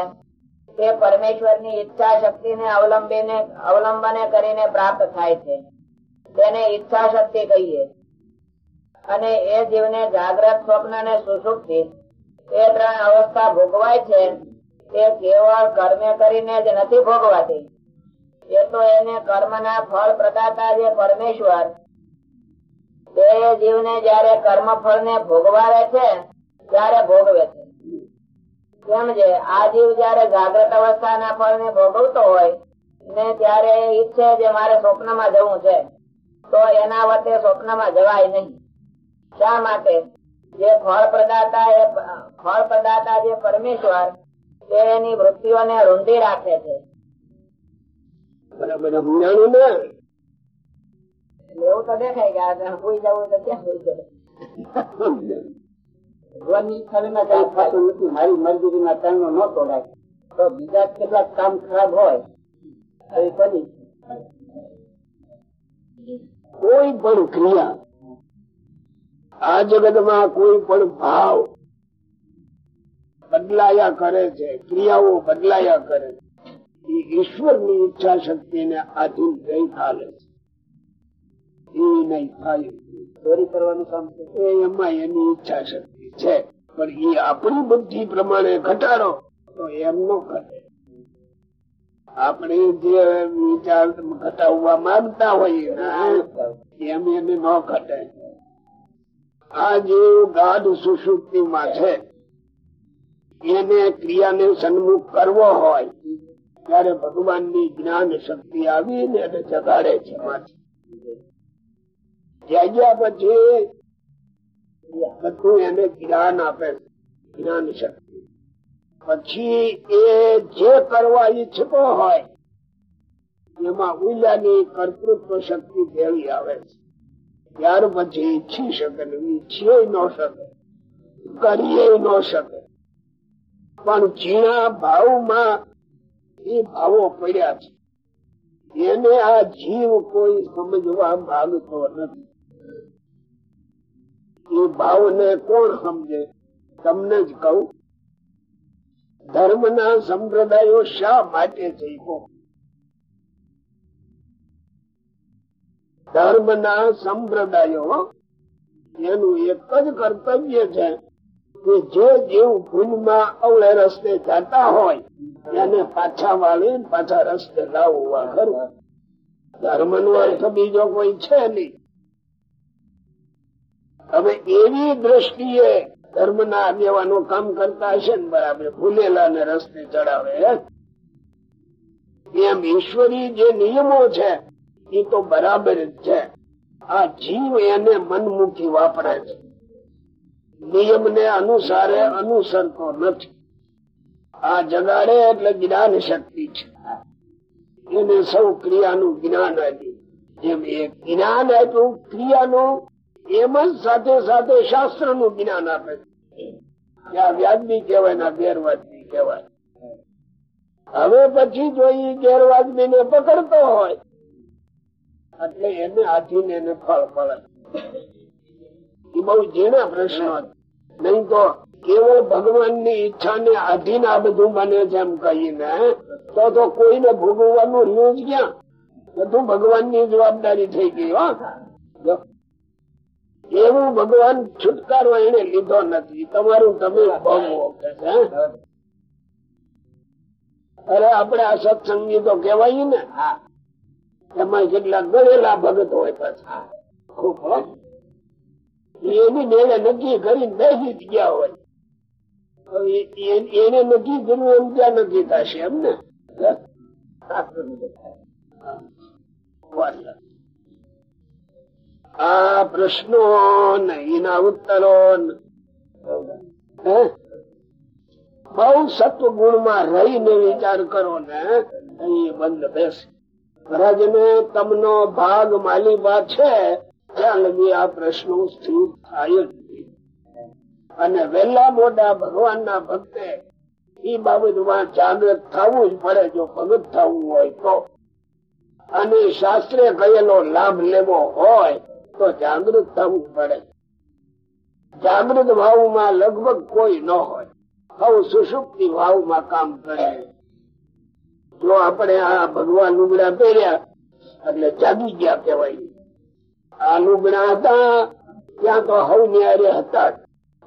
તે પરમેશ્વરની ઈચ્છા શક્તિને અવલંબીને, અવલંબને કરીને પ્રાપ્ત થાય છે. તેને ઈચ્છા શક્તિ કહીએ. અને એ જીવને જાગ્રત સ્વપ્ન અને સુષુપ્તિ એ ત્રણ અવસ્થા ભોગવાય છે, તે કેવળ કર્મે કરીને જ નથી ભોગવાતી. એ તો એને કર્મના ફળ પ્રદાતા જે પરમેશ્વર, તે જીવને જયારે કર્મ ફળ ને ભોગવાવે છે ત્યારે ભોગવે છે કેમ છે આ જીવ જયારે જાગ્રત અવસ્થાના ફળ ને ભોગવતો હોય ને ત્યારે ઈચ્છે જે મારે સ્વપ્નમાં જવું છે તો એના વતે સ્વપ્નમાં જવાય નહીં. શા માટે? જે ફળ પ્રદાતા એ ફળ પ્રદાતા જે પરમેશ્વર તે એની વૃત્તિઓને રૂંધી રાખે છે. બરાબર સમજાણું ને? એવું તો દેખાય કે આ જવું તો ક્યાં જવું? ભગવાનની ઈચ્છા વિના કઈ થતું નથી મારી મરજી વિના તણનો ન તોડાય. તો બીજા કેટલાક કામ ખરાબ હોય એ કરી કોઈ પણ ક્રિયા આ જગતમાં કોઈ પણ ભાવ બદલાયા કરે છે ક્રિયાઓ બદલાયા કરે છે એ ઈશ્વરની ઈચ્છા શક્તિ ને આધીન નહીં ચાલે છે. એ નહીં થાય. ચોરી કરવાનું કામ એમાં એની ઈચ્છા શક્તિ. છે. પણ એ આપણી બુદ્ધિ પ્રમાણે ઘટાડો, તો એમ ન ઘટે. આપણે જે વિચાર ઘટાડવા માંગતા હોઈએ એમ એને ન ઘટે. આ જે ગાઢ સુષુપ્તિ માં છે, એને ક્રિયાને સન્મુખ કરવો હોય, ત્યારે ભગવાનની જ્ઞાન શક્તિ આવીને જગાડે છે જ્યાં જાગ્યા પછી બધું એને જ્ઞાન આપે જ્ઞાન શક્તિ. પછી એ જે કરવા ઈચ્છતો હોય, એમાં ઉજાની કર્તૃત્વ શક્તિ ભેળી આવે છે. ત્યાર પછી ઈચ્છી શકે ઈચ્છીએ ન શકે કરીએ ન શકે. પણ ઝીણા ભાવમાં એ ભાવો પડ્યા છે. એને આ જીવ કોઈ સમજવા માંગતો નથી. એ કોણ સમજે? તમને જ કહું. ધર્મના સંપ્રદાયો શા માટે છે ધર્મ ના સંપ્રદાયો એનું એક જ કર્તવ્ય છે કે જે જીવ ભૂલમાં અવળે રસ્તે જતા હોય, એને પાછા વાળી પાછા રસ્તે લાવવા ખરું. ધર્મ નો અર્થ બીજો કોઈ છે નહીં. હવે એવી દ્રષ્ટિએ ધર્મ ના આગેવાનો કામ કરતા હશે ને બરાબર ભૂલેલા ને રસ્તે ચડાવે એમ ઈશ્વરી જે નિયમો છે એ તો બરાબર જ છે. આ જીવ એને મનમુખી વાપરે છે. નિયમ ને અનુસારે અનુસરતો નથી. આ જગાડે એટલે જ્ઞાન શક્તિ છે. એને સૌ ક્રિયાનું જ્ઞાન આપ્યું. જેમ એ જ્ઞાન આપ્યું, ક્રિયાનું એમ સાથે સાથે શાસ્ત્રનું જ્ઞાન આપે છે આ વ્યાજબી કહેવાય ના ગેરવાજબી કહેવાય હવે પછી જો એ ગેરવાજબી ને પકડતો હોય, એટલે એને આધીન એને ફળ પડે એ બહુ ઝીણા પ્રશ્નો. નહીં તો કેવળ ભગવાનની ઈચ્છા ને આધીન આ બધું બને છે એમ કહીને, તો તો કોઈને ભોગવવાનું રહ્યું જ ક્યાં બધું ભગવાનની જવાબદારી થઈ ગઈ હો. એવું ભગવાન છુટકારો એને લીધો નથી. તમારું તમે ભોગવો અરે આપડે આ સત્સંગી તો કેવાય ને, એમાં કેટલા ગળેલા ભગત હોય પાછા. એની મેળે નક્કી કરી બેસી ગયા હોય. એને નક્કી કર્યું એમ ત્યાં નક્કી થશે એમ ને. આ પ્રશ્નો એના ઉત્તરો? બહુ સત્વગુણમાં રહીને વિચાર કરો ને અહીં બંધ બેસે મહારાજ ને તમનો ભાગ માલિબા છે ત્યાં લગી આ પ્રશ્નો સ્થિર થાય અને વહેલા મોટા ભગવાન ના ભક્તે એ બાબતમાં જાગૃત થવું જ પડે જો ભગત થવું હોય તો અને શાસ્ત્રે કહેલો લાભ લેવો હોય તો જાગૃત થવું પડે. જાગૃત ભાવમાં લગભગ કોઈ ન હોય. હવે સુષુપ્તિ ભાવમાં કામ કરે. જો આપણે આ ભગવાન લુગડા પહેર્યા, એટલે જાગી ગયા કેવાય આ લુગડા હતા, ત્યાં તો હવ ન્યારે હતા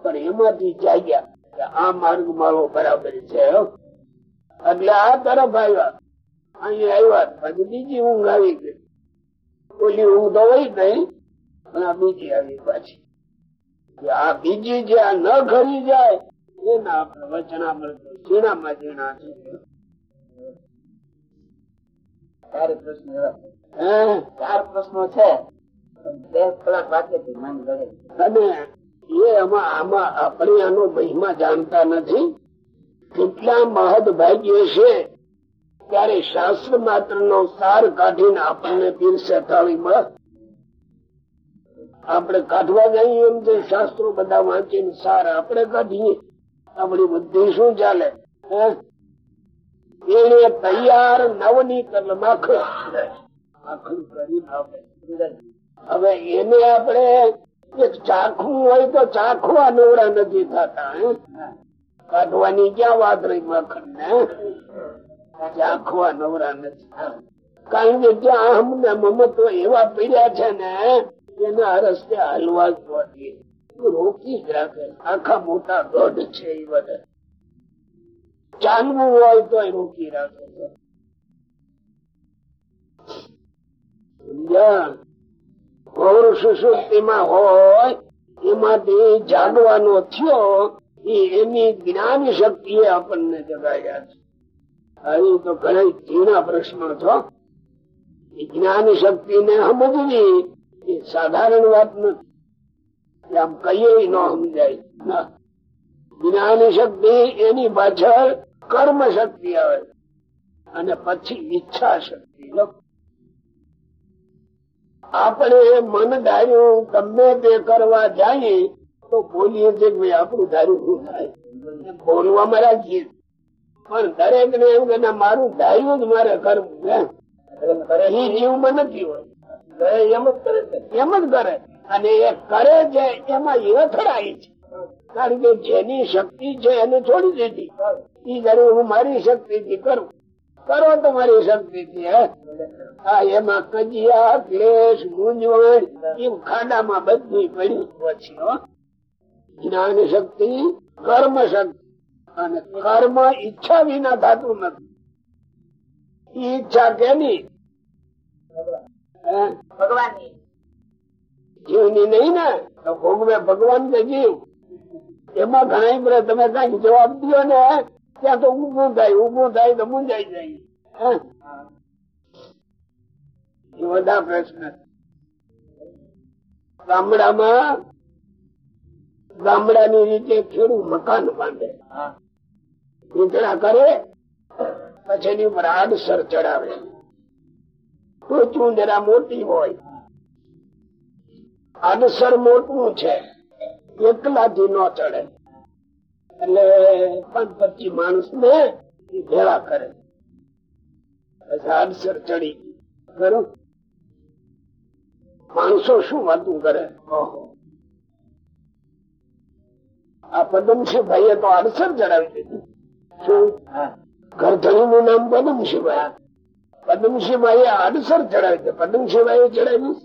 પણ એમાંથી જાગ્યા આ માર્ગ મારો બરાબર છે. એટલે આ તરફ આવ્યા. અહીંયા આવ્યા પછી બીજી ઊંઘ આવી ગઈ. ઓલી ઊંઘ તો હોય નહીં. આ બીજી આવી પાછી આ બીજી જે આ ન ઘરી જાય એના આપણે વચનામૃત ઝીણામાં ઝીણા છે ચાર પ્રશ્ન એવા છે. હે? ચાર પ્રશ્નો છે બે કલાક વાંચે છે મન ગળે અને એ આમાં આમાં આપણે આનો મહિમા જાણતા નથી કેટલા મહદ ભાગ્ય છે ત્યારે શાસ્ત્ર માત્ર નો સાર કાઢીને આપણને પીરસે થાળીમાં આપણે કાઢવા જઈએ એમ છે શાસ્ત્રો બધા વાંચીને સારા, આપણે કાઢીએ. આપણી બુદ્ધિ શું ચાલે? એને તૈયાર નવની એટલે માખણ માખણ કરી હવે એને આપણે એક ચાખવું હોય તો ચાખવા નવરા નથી થતા કાઢવાની ક્યાં વાત રહી માખણ ને ચાખવા નવરા નથી કારણ કે ત્યાં અમને મમત્વ એવા પીડ્યા છે ને એના રસ્તે હલવા રોકી જ રાખે. આખા મોટા ગઢ છે એ બધા. ચાલવું હોય તો રોકી રાખે હોય, એમાંથી જાગવાનો થયો, એ એની જ્ઞાન શક્તિએ આપણને જગાડ્યા છે. આવી તો ઘણા ઝીણા પ્રશ્નો છો. એ જ્ઞાન શક્તિ ને સમજવી એ સાધારણ વાત નથી. આમ કહીએ ન સમજાય. જ્ઞાન શક્તિ એની પાછળ કર્મ શક્તિ આવે અને પછી ઈચ્છા શક્તિ. આપણે મન ધાર્યું ગમે તે કરવા જઈએ, તો બોલીએ છીએ કે આપણું ધાર્યું શું થાય. બોલવામાં રાખીએ પણ દરેક ને એમ કે મારું ધાર્યું જ મારે કરવું એમ. જીવમાં નથી હોય. એમ જ કરે એમ જ કરે. અને એ કરે છે, એમાં અથડાય છે. કારણ કે જેની શક્તિ છે એને છોડી દીધી. એ જયારે હું મારી શક્તિ થી કરું, કરો તો મારી શક્તિ થી હે એમાં કજિયા, ક્લેશ, મૂંઝવણ એમ ખાડામાં બધી પડી પછી જ્ઞાન શક્તિ, કર્મ શક્તિ. અને કર્મ ઈચ્છા વિના થતું નથી. ઈચ્છા કેની? હે? ભગવાનની જીવની નહીં ને તો ભોગવે ભગવાન કે જીવ. એમાં ઘણા તમે કઈ જવાબ દો ને ત્યાં તો ઊભું થાય ઊભું થાય તો મૂંઝાઈ જાય. એ બધા પ્રશ્ન. ગામડામાં ગામડાની રીતે ખેડૂત મકાન બાંધે ઊંચડા કરે પછી એની ઉપર આડસર ચડાવે. ટોચું મોટી હોય. આડસર મોટું છે. એકલાથી ન ચડે. એટલે પાંચ પચીસ માણસ ને ભેળા કરે. અડસર ચડી ખરું? માણસો શું વાતું કરે? આ આ પદમસિંહભાઈએ તો અડસર ચડાવી દીધું. શું? ઘરધણી નું નામ પદમસિંહભાઈ. પદમસિંહભાઈ આડસર ચડાવી છે. પદમસિંહભાઈ ચડાવ્યું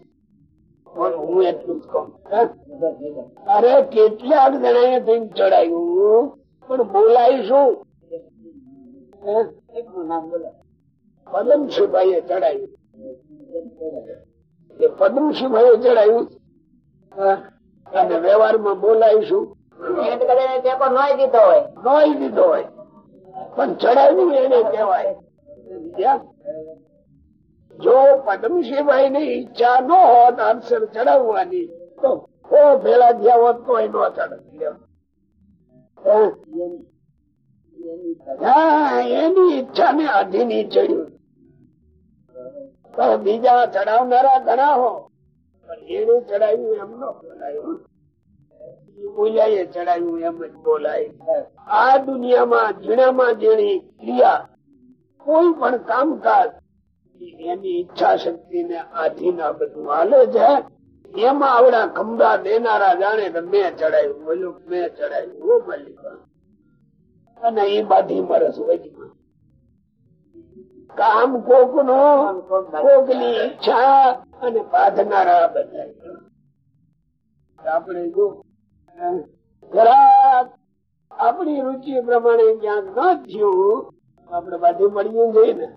પણ હું એટલું જ કહું. અરે કેટલાક જણાએ થઈને ચડાયું. પણ બોલાવીશું ચડાયું. પદમસિંહભાઈએ ચડાવ્યું એ પદમસિંહભાઈએ ચડાવ્યું અને વ્યવહારમાં બોલાવીશું દીધો હોય. પણ ચડાવ્યું એને કહેવાય. સમજ્યા? જો પદ્મસિંહભાઈ ની ઈચ્છા ન હોત, આન્સર ચડાવવાની તો ભેલા ગયા હોત તો ન ચડાવી એની ઈચ્છા ને આધીન ઈ ચડ્યું. તો બીજા ચડાવનારા ઘણા હો, પણ એને ચડાવ્યું એમ ન બોલાયું. ચડાવ્યું એમ જ બોલાય. આ દુનિયામાં જીણામાં જેની ક્રિયા કોઈ પણ કામકાજ એની ઈચ્છા શક્તિ ને આધીન આ બધું હાલે છે. એમાં આવડા ખંભા દેનારા જાણે કે મેં ચડાયું. બોલું, મેં ચડાયું. ઓ અને એ બાધી મરસ વચમાં કામ કોક નો કોકની ઈચ્છા અને બાધનારા બધા. આપણે જો આપણી રુચિ પ્રમાણે ક્યાંક ન થયું આપણે બાજુ મળીએ જઈએ ને.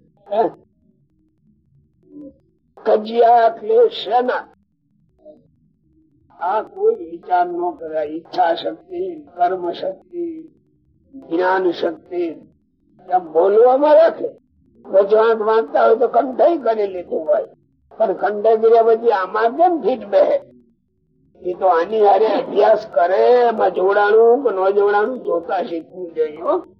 વાંચતા હોય તો કંઠાઈ કરી લીધું હોય. પણ કંઠાઈ કર્યા પછી આમાં કેમ ફીટ બે એ તો આની હારે અભ્યાસ કરે, એમાં જોડાણું કે ન જોડાણું જોતા શીખવું જોઈએ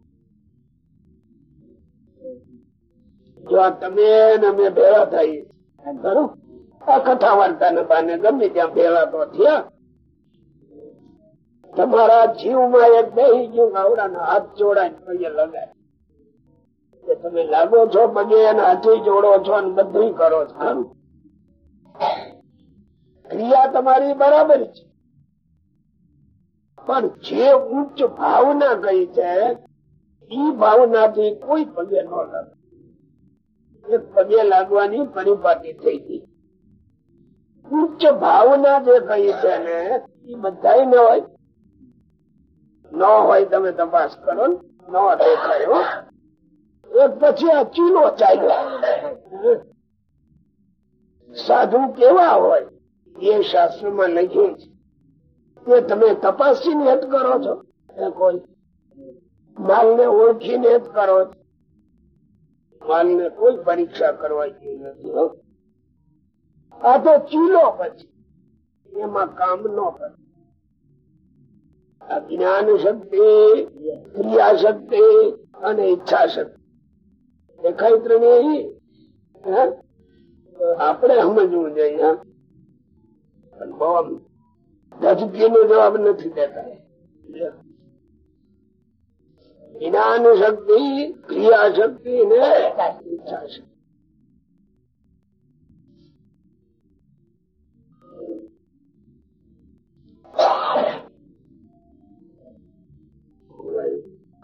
જો તમે અમે ભેળા થઈ આ કથા વાર્તા ને બાને ગમે ત્યાં ભેળા તો થયા. તમારા જીવમાં એક ગાવડાના હાથ જોડાય તમે લાગો છો પગે અને હાથે જોડો છો અને બધું કરો છો. ખરું ક્રિયા તમારી બરાબર છે. પણ જે ઉચ્ચ ભાવના કઈ છે, ઈ ભાવનાથી કોઈ પગે ન લાગે. પગે લાગવાની પરિપાટી થઈ ગઈ. ઉચ્ચ ભાવના જે કઈ છે ને એ બધા ન હોય. ન હોય તમે તપાસ કરો ન. દેખાયો પછી આ ચીલો ચાલ્યો. સાધુ કેવા હોય, એ શાસ્ત્રમાં લખ્યું છે. એ તમે તપાસીને હેત કરો છો. કોઈ માલ ને ઓળખીને કરો છો. માલ ને કોઈ પરીક્ષા કરવા નથી આ તો ચીલો પછી. એમાં કામ ન કરે. જ્ઞાન શક્તિ, ક્રિયા શક્તિ અને ઈચ્છા શક્તિ. દેખાય ત્રણેય? આપણે સમજવું જોઈએ બહુ ધજકી નો જવાબ નથી દેતા. જ્ઞાન શક્તિ ક્રિયા શક્તિ ને ઈચ્છા શક્તિ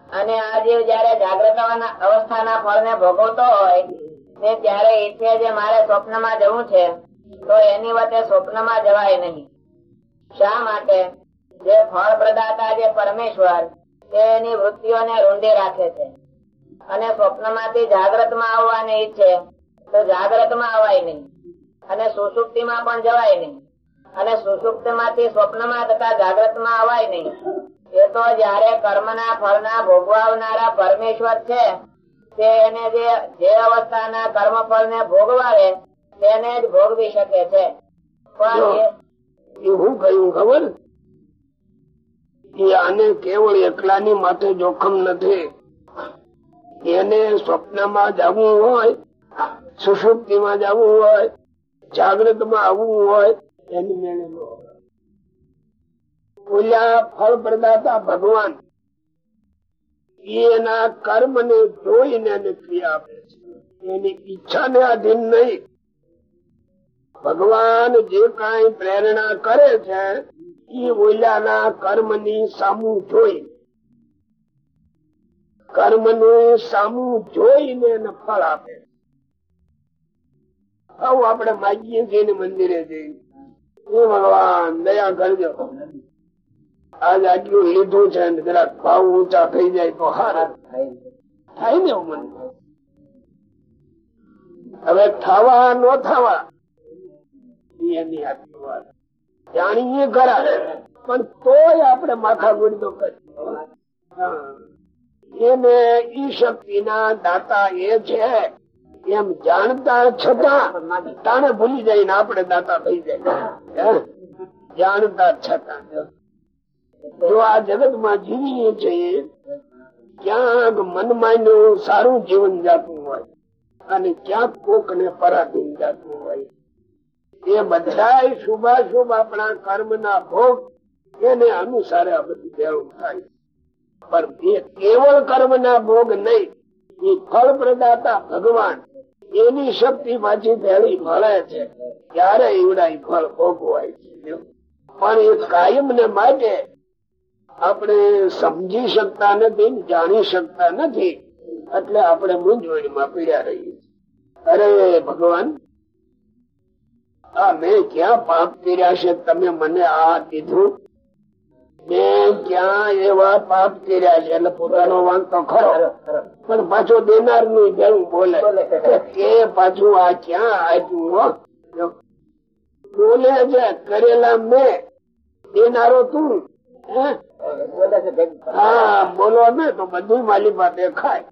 અને આ જીવ જયારે જાગ્રત અવસ્થાના ફળને ભોગવતો હોય, ને ત્યારે ઈચ્છે જે મારે સ્વપ્નમાં જવું છે, તો એની વચ્ચે સ્વપ્નમાં જવાય નહીં. શા માટે? જે ફળ પ્રદાતા જે પરમેશ્વર તે એની વૃત્તિઓને ઊંડી રાખે છે. અને સ્વપ્નમાંથી જાગ્રતમાં આવવાની ઈચ્છે તો જાગ્રતમાં અવાય નહીં. અને સુષુપ્તિમાં પણ જવાય નહીં. અને સુષુપ્તમાંથી સ્વપ્નમાં તથા જાગ્રતમાં અવાય નહીં. એ તો જયારે કર્મના ફળના ભોગવાવનારા પરમેશ્વર છે તે એને જે જે અવસ્થાના કર્મ ફળને ભોગવાવે તેને જ ભોગવી શકે છે. પણ હું કહ્યું ખબર? આને કેવળ એકલાની માટે જોખમ નથી. એને સ્વપ્નમાં જવું હોય સુષુપ્તિમાં જવું હોય જાગ્રતમાં આવવું હોય, એની મેળે ફળ પ્રદાતા ભગવાન એના કર્મ ને જોઈને ક્રિયા આપે છે. એની ઈચ્છા ને આધીન નહીં. ભગવાન જે કઈ પ્રેરણા કરે છે એ ઓલાના કર્મની સામું જોઈ. કર્મનું સામું જોઈને એને ફળ આપે. આવું આપણે માગીએ છીએ મંદિરે જઈ. એ ભગવાન દયા કરજો. આજ આટલું લીધું છે ને જરાક ભાવ ઊંચા થઈ જાય તો હાર. થાય ને. એવું મને. હવે થવા ન થવા એની આટલી વાત જાણીએ ખરા પણ તોય આપણે માથા ગુડતો કરી. એને ઈ શક્તિ ના દાતા એ છે. એમ જાણતા છતાં તાણે ભૂલી જાય ને આપણે દાતા થઈ જાય? જાણતા છતાં. જો આ જગતમાં જીવીએ છીએ, ક્યાંક મનમાં સારું જીવન જાતું હોય અને ક્યાંક કોક ને પરાધીન જાતું હોય. એ બધા શુભાશુભ આપણા કર્મ ના ભોગ. એને અનુસારે આ બધું ભેળું થાય. પણ એ કેવળ કર્મ ના ભોગ નહીં, એ ફળ પ્રદાતા ભગવાન. એની શક્તિ માંથી ભેળી મળે છે, ત્યારે એવડા ફળ ભોગવાય છે. પણ એ કાયમ ને માટે આપણે સમજી શકતા નથી જાણી શકતા નથી, એટલે આપણે મૂંઝવણમાં પીડ્યા રહીએ. અરે ભગવાન મેં ક્યાં પાપ કર્યા છે તમે મને આ દીધું મેં ક્યાં એવા પાપ કર્યા છે? એટલે પોતાનો વાંક ખરો. પણ પાછો દેનારનું જેવું બોલે. કે પાછું આ ક્યાં આપ્યું બોલે છે, કરેલા મેં. દેનારો તું. હે? બોલો ને, તો બધું માલિકા દેખાય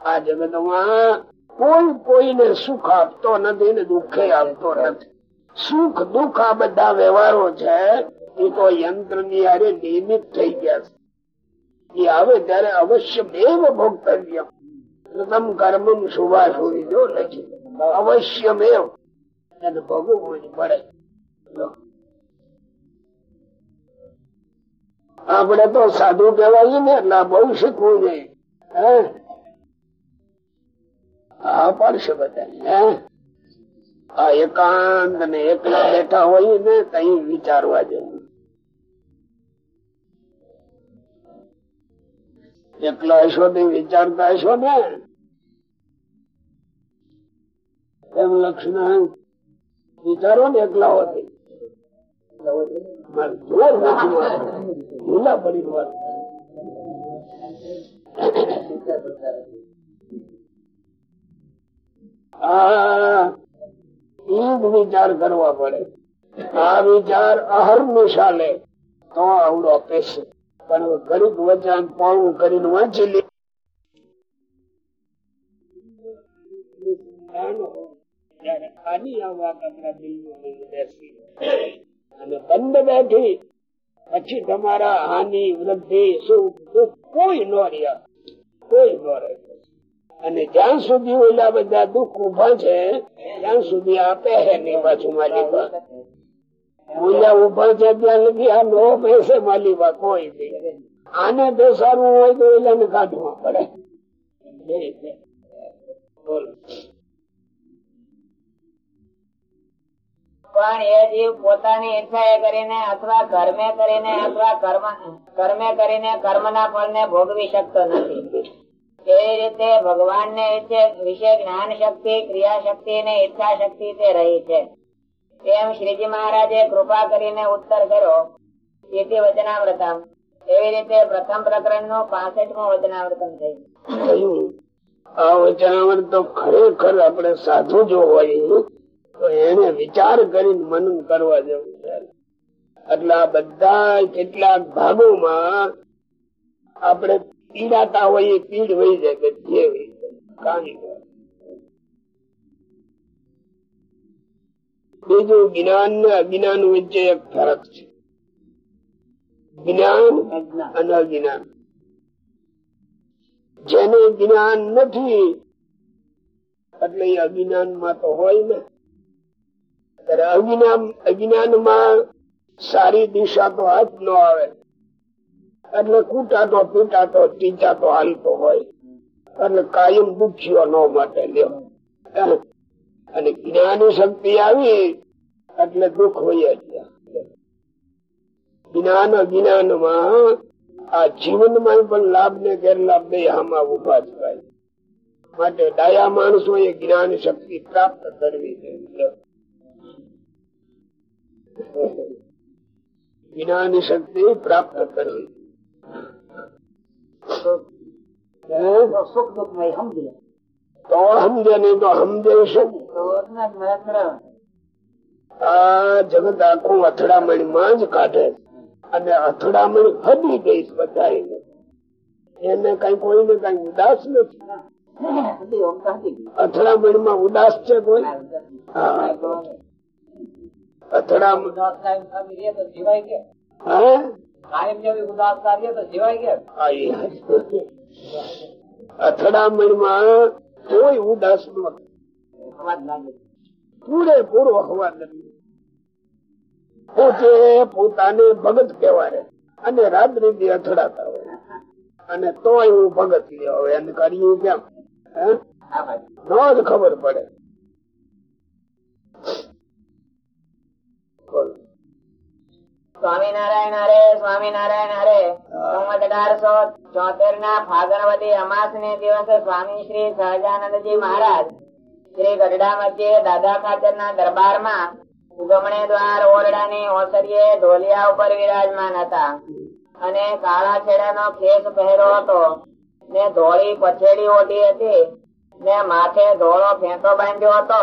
આ જગતમાં કોઈ કોઈને સુખ આપતો નથી ને દુઃખે આપતો નથી. સુખ દુઃખ આ બધા વ્યવહારો છે, એ તો યંત્રની હારે નિયમિત થઈ ગયા છે. એ આવે ત્યારે અવશ્ય મેવ ભોગતવ્ય. પ્રથમ કર્મ શુભા શુભી જો લખી. અવશ્ય મેવ. એને ભોગવવું પડે. આપડે તો સાધુ કહેવાય ને, એટલે બહુ શીખવું જોઈએ. હે? પડશે બધા આ એકાંત ને એકલા બેઠા હોય ને કઈ વિચારવા જેવું. એકલા હશો ને વિચારતા હશો ને, એમ લક્ષ્મણ વિચારો ને એકલા હોતી. જોર પડી જ વિચાર કરવા પડે. આ વિચાર અહર નિશાલે તો આવડો પેશે પણ ઘડીક વચન પાણું કરીને વાંચી લે. પછી તમારા હાનિ, વૃદ્ધિ, સુખ કોઈ નો રહ્યા. કોઈ નો રહે. અને જ્યાં સુધી ઓલા બધા દુઃખ ઊભા છે, ત્યાં સુધી આપે હે નહીં પાછું માલિકા. ઓલા ઊભા છે ત્યાં લગી આ લો બેસે માલિકા કોઈ નહીં. આને તો હોય તો ઓલાને કાઢવા પડે. પણ એ જીવ પોતાની ઈચ્છા કરીને અથવા કર્મે કરીને અથવા કર્મ કર્મે કરીને કર્મના ફળને ભોગવી શકતો નથી. એવી રીતે ભગવાન ને વિશે જ્ઞાન શક્તિ ક્રિયા શક્તિ ને ઈચ્છા શક્તિ તે રહી છે. તેમ શ્રીજી મહારાજે કૃપા કરીને ઉત્તર કર્યો વચનામૃતમ. એવી રીતે પ્રથમ પ્રકરણનું પાસઠમું વચનામૃતમ થયું. આ વચનામૃત તો ખરેખર આપણે સાધુ જો હોય, તો એને વિચાર કરીને મનન કરવા જેવું છે. એટલે આ બધા કેટલાક ભાગોમાં આપણે પીડાતા હોઈએ પીડ વહી જાય જે વહી જાય બીજું જ્ઞાન ને અજ્ઞાન વચ્ચે એક ફરક છે. જ્ઞાન અને અજ્ઞાન. જેને જ્ઞાન નથી, એટલે એ અજ્ઞાનમાં તો હોય ને. અજ્ઞાન અજ્ઞાનમાં સારી દિશા તો હાથ ન આવે. એટલે કૂટાતો પીટાતો ટીચાતો હાલતો હોય. એટલે કાયમ દુખ્યો ન માટે લ્યો. અને જ્ઞાની શક્તિ આવી એટલે દુઃખ હોય જ્ઞાન અજ્ઞાનમાં આ જીવનમાં પણ લાભ ને ગેરલાભ બે આમાં ઊભા થાય. માટે ડાયા માણસો એ જ્ઞાન શક્તિ પ્રાપ્ત કરવી જોઈએ. જ્ઞાન શક્તિ પ્રાપ્ત કરવી સુખ દુઃખ નહીં સમજી લે તો સમજે નહીં તો સમજે શું આ જગત આખું અથડામણમાં જ કાઢે અને અથડામણ હદી ગઈ બધા એને કઈ કોઈને કઈ ઉદાસ નથી અથડામણમાં ઉદાસ છે કોઈ અથડામણ અથડામણમાં કોઈ ઉદાસ નથી પૂરેપૂરો હવા નથી. પોતે પોતાને ભગત કહેવાય અને રાત્રિ થી અથડાતા હોય અને તોય હું ભગત લેવા હવે એને કર્યું કેમ? ન જ ખબર પડે. સ્વામિનારાયણ હરે સ્વામિનારાયણ હરે સંવત અઢારસો ચોતેર ના ફાગણવતી અમાસ ને દિવસે સ્વામી શ્રી સહજાનંદજી મહારાજ શ્રી ગઢડા મધ્યે દાદા ખાતર ના દરબારમાં ઉગમણે દ્વાર ઓરડાની ઓસરીએ ઢોલિયા ઉપર વિરાજમાન હતા. અને કાળા છેડા નો ખેસ પહેર્યો હતો. ને ધોળી પછેડી ઓઢી હતી. ને માથે ધોળો ફેંકો બાંધ્યો હતો.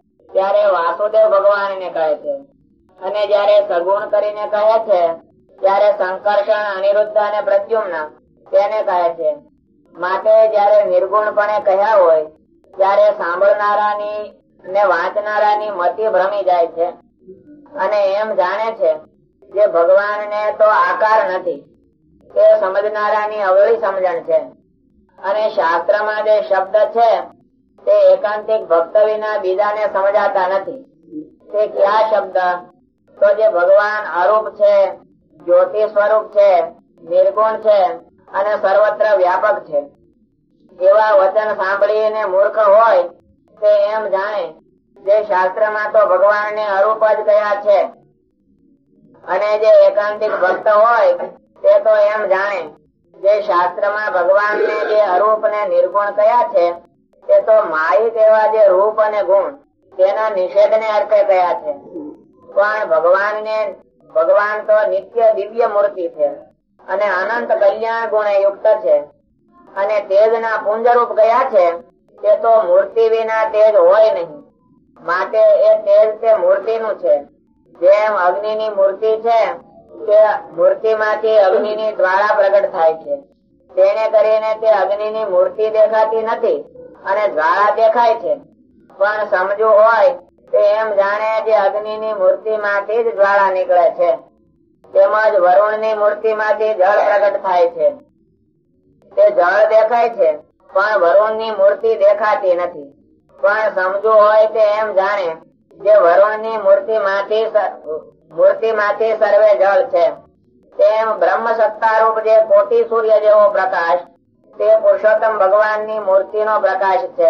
ત્યારે વાસુદેવ ભગવાન ને કહે છે. અને જયારે સગુણ કરીને કહે છે, ત્યારે સંકર્ષણ, અનિરુદ્ધ અને પ્રદ્યુમ્ન તેને કહે છે. માટે જયારે નિર્ગુણપણે કહ્યા હોય, ત્યારે સાંભળનારાની ને વાંચનારાની મતિ ભ્રમી જાય છે. અને એમ જાણે છે કે ભગવાન ને તો આકાર નથી, તે સમજનારાની અવળી સમજણ છે. અને શાસ્ત્રમાં જે શબ્દ છે એકાંતિક ભક્ત વિના બીજાને સમજાતા નથી. તે કયા શબ્દ? તો જે ભગવાન અરૂપ છે, જ્યોતિ સ્વરૂપ છે, નિર્ગુણ છે અને સર્વત્ર વ્યાપક છે. એવા વચન સાંભળીને મૂર્ખ હોય, તે એમ જાણે જે શાસ્ત્રમાં તો ભગવાનને અરૂપ જ કયા છે. અને જે એકાંતિક ભક્ત હોય, તે તો એમ જાણે જે શાસ્ત્રમાં ભગવાનને જે અરૂપ ને નિર્ગુણ કયા છે તે તો માહિત એવા જે રૂપ અને ગુણ, તેના નિષેધ ને અર્થે કયા છે? પણ ભગવાનને, ભગવાન તો નિત્ય દિવ્ય મૂર્તિ છે અને અનંત કલ્યાણ ગુણે યુક્ત છે. અને તેજ ના પુંજરૂપ ગયા છે? તે તો મૂર્તિ વિના તેજ હોય નહીં. માટે એ તેજ તે મૂર્તિ નું છે. જેમ અગ્નિ ની મૂર્તિ છે, તે મૂર્તિ માંથી અગ્નિ ની દ્વારા પ્રગટ થાય છે. તેને કરીને તે અગ્નિ ની મૂર્તિ દેખાતી નથી. અને જ્વાળા દેખાય છે. પણ સમજવું હોય તો એમ જાણે જે અગ્નિ ની મૂર્તિ માંથી જ્વાળા નીકળે છે. તેમજ વરુણની મૂર્તિ માંથી જળ પ્રગટ થાય છે. તે જળ દેખાય છે, પણ વરુણની મૂર્તિ દેખાતી નથી. પણ સમજવું હોય તો એમ જાણે જે વરુણની મૂર્તિ માંથી મૂર્તિ માંથી સર્વે જળ છે. તેમ બ્રહ્મ સત્તા રૂપ જે કોટી સૂર્ય જેવો પ્રકાશ તે પુરુષોત્તમ ભગવાનની મૂર્તિ નો પ્રકાશ છે.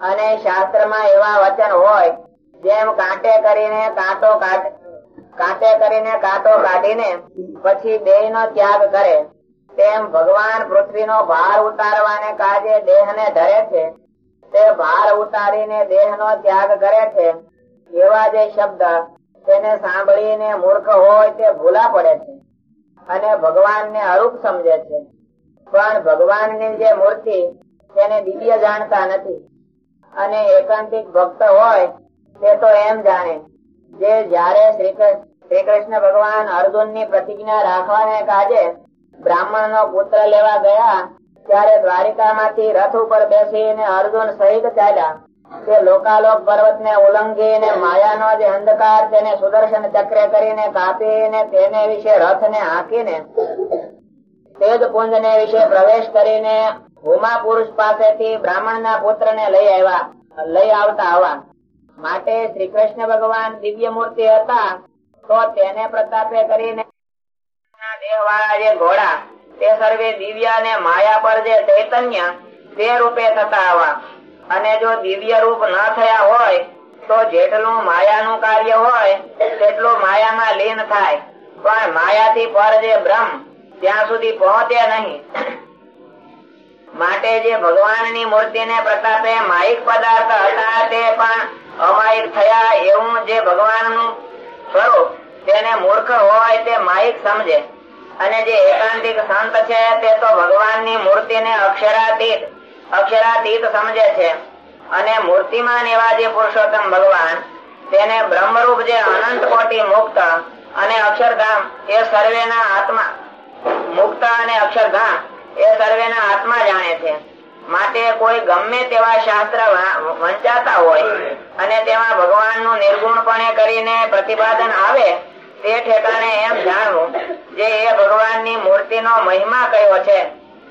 અને શાસ્ત્રમાં એવા વચન હોય, જેમ કાંટે કરીને કાંટો કાંટે કરીને કાંટો કાઢીને પછી દેહ નો ત્યાગ કરે, તેમ ભગવાન પૃથ્વી નો ભાર ઉતારવાને કાજે દેહ ને ધરે છે. તે ભાર ઉતારીને દેહ નો ત્યાગ કરે છે. એવા જે શબ્દ તેને સાંભળીને મૂર્ખ હોય તે ભૂલા પડે છે. અને ભગવાન ને અરૂપ સમજે છે. પણ ભગવાનની જે મૂર્તિ, તેને દિવ્ય જાણતા નથી. અને એકાંતિક ભક્ત હોય, તે તો એમ જાણે. જે જયારે શ્રી કૃષ્ણ ભગવાન અર્જુનની પ્રતિજ્ઞા રાખવાને કાજે બ્રાહ્મણ નો પુત્ર લેવા ગયા, ત્યારે દ્વારિકા માંથી રથ ઉપર બેસીને અર્જુન સહિત ચાલ્યા. તે લોકાલોક પર્વત ને ઉલ્લંઘીને માયાનો જે અંધકાર તેને સુદર્શન ચક્ર કરીને કાપીને તેને વિશે રથ ને હાંકીને ને ના ને માયા પર જે ચૈતન્ય, તે રૂપે થતા આવા. અને જો દિવ્ય રૂપ ન થયા હોય, તો જેટલું માયાનું કાર્ય હોય, તેટલું માયામાં લીન થાય. પણ માયાથી પર જે બ્રહ્મ ત્યાં સુધી પહોંચે નહીં. માટે જે ભગવાનની મૂર્તિને પ્રતાપે માહિક પદાર્થ હતા તે પણ અમાયિક થયા એવું જે ભગવાનનું સ્વરૂપ તેને મૂર્ખ હોય તે માહિક સમજે. અને જે એકાંતિક સંત છે તે તો ભગવાનની મૂર્તિને અક્ષરાતીત અક્ષરાતીત સમજે છે. અને મૂર્તિમાન એવા જે પુરુષોત્તમ ભગવાન, તેને બ્રહ્મરૂપ જે અનંત કોટી મુક્ત અને અક્ષરધામ એ સર્વેના આત્મા મુક્ત અને અક્ષરધામ એ સર્વે આત્મા જાણે છે. માટે કોઈ ગમે તેવા શાસ્ત્ર વંચાતા હોય અને તેમાં ભગવાનનું નિર્ગુણપણે કરીને પ્રતિપાદન આવે તે ઠેકાણે એમ જાણવું જે એ ભગવાનની મૂર્તિનો મહિમા કયો છે.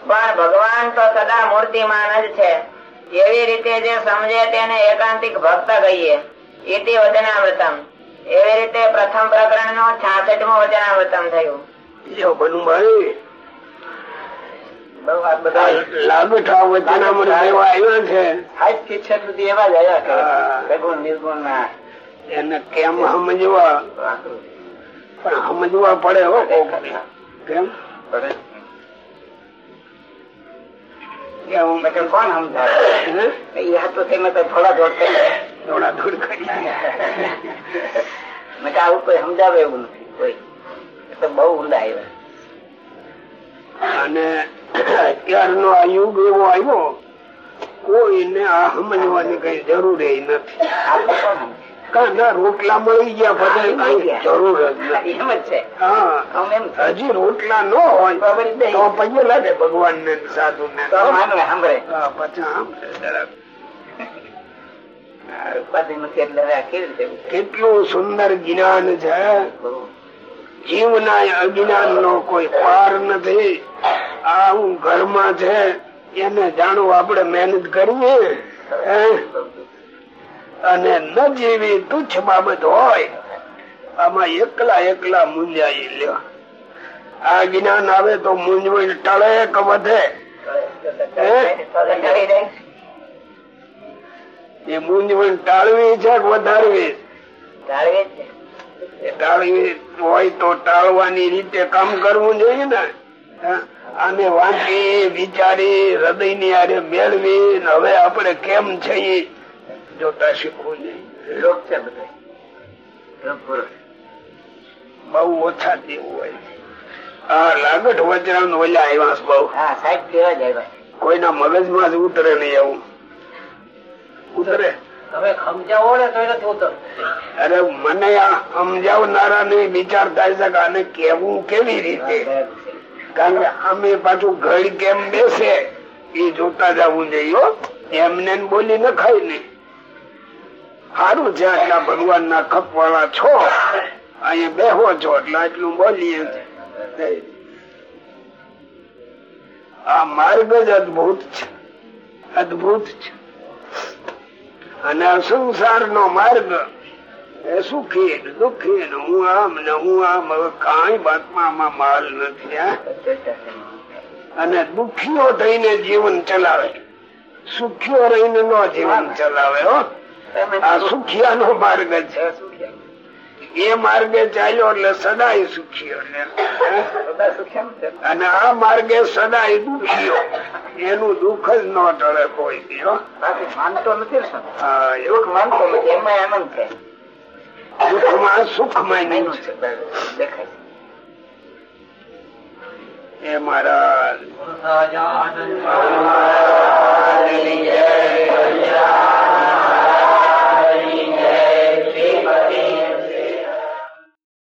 પણ ભગવાન તો સદા મૂર્તિમાન જ છે. એવી રીતે જે સમજે તેને એકાંતિક ભક્ત કહીએ. ઇતિ વચનામૃતમ. એવી રીતે પ્રથમ પ્રકરણનું મો વચનામૃતમ થયું. બનુભાઈ કરે. સમજવા? પડે હો. કેમ? કોણ સમજાવે? એ હતો તો થોડા થઈ જાય. થોડા દૂર કરી આવું કોઈ સમજાવે એવું નથી કોઈ. તો બહુ ઊંડા આવ્યા અને અત્યારનો આ યુગ એવો આવ્યો કોઈને આ સમજવાની કઈ જરૂર નથી. રોટલા મળી ગયા પછી ગયા. જરૂર. હજી રોટલા ન હોય. તો પગે લાગે ભગવાન ને સાધુ ને સાંભળે પછી રીતે? કેટલું સુંદર જ્ઞાન છે. જીવના અજ્ઞાન નો કોઈ પાર નથી. આ હું ઘરમાં છે, એને જાણવું આપણે મહેનત કરવી અને ન જેવી તુચ્છ બાબત હોય, આમાં એકલા એકલા મૂંઝાઈ લ્યો. આ જ્ઞાન આવે તો મૂંઝવણ ટળે કે વધે? એ મૂંઝવણ ટાળવી છે કે વધારવી? ટાળવી છે. ટાળવી હોય તો ટાળવાની રીતે કામ કરવું જોઈએ ને. હા? વાંચી વિચારી હૃદયની આરે મેળવી હવે આપણે કેમ છીએ જોતા શીખવું જોઈએ. લોક છે બધું. બહુ ઓછા જેવું હોય. આ લાગટ વજરામ ઓલા આવ્યા બહુ. કોઈના મગજમાં જ ઉતરે નહીં એવું ઉતરે? તમે સમજાવો ને તો નથી ઉતરતું. અરે મને આ સમજાવનારા ને વિચાર થાય છે કે આને કેવું કેવી રીતે? કારણ કે અમે પાછું ઘડી કેમ બેસે એ જોતા જવું જોઈએ. એમને બોલી ન ખાય ને. સારું છે આટલા ભગવાન ના ખપ વાળા છો. અહીંયા બેહો છો એટલે આટલું બોલીએ. આ માર્ગ જ અદભુત છે. અદભુત છે. અને સંસાર નો માર્ગ એ સુખી દુખી હું આમ ને હું આમ હવે કઈ વાતમાં માલ નથી? અને દુખીઓ થઈને જીવન ચલાવે. સુખીઓ રહીને નો જીવન ચલાવે હો? આ સુખિયા નો માર્ગ છે. એ માર્ગે ચાલ્યો એટલે સદાય સુખીઓ અને આ માર્ગે સદાય દુખ્યો એનું દુઃખ જ ન ટળે કોઈ દી, માનતો નથી દુઃખ માનતો નથી એમાં આનંદ છે દુઃખમાં સુખ માન્યું માન્યું છે છે. બરાબર. દેખાય એ મહારાજ જય.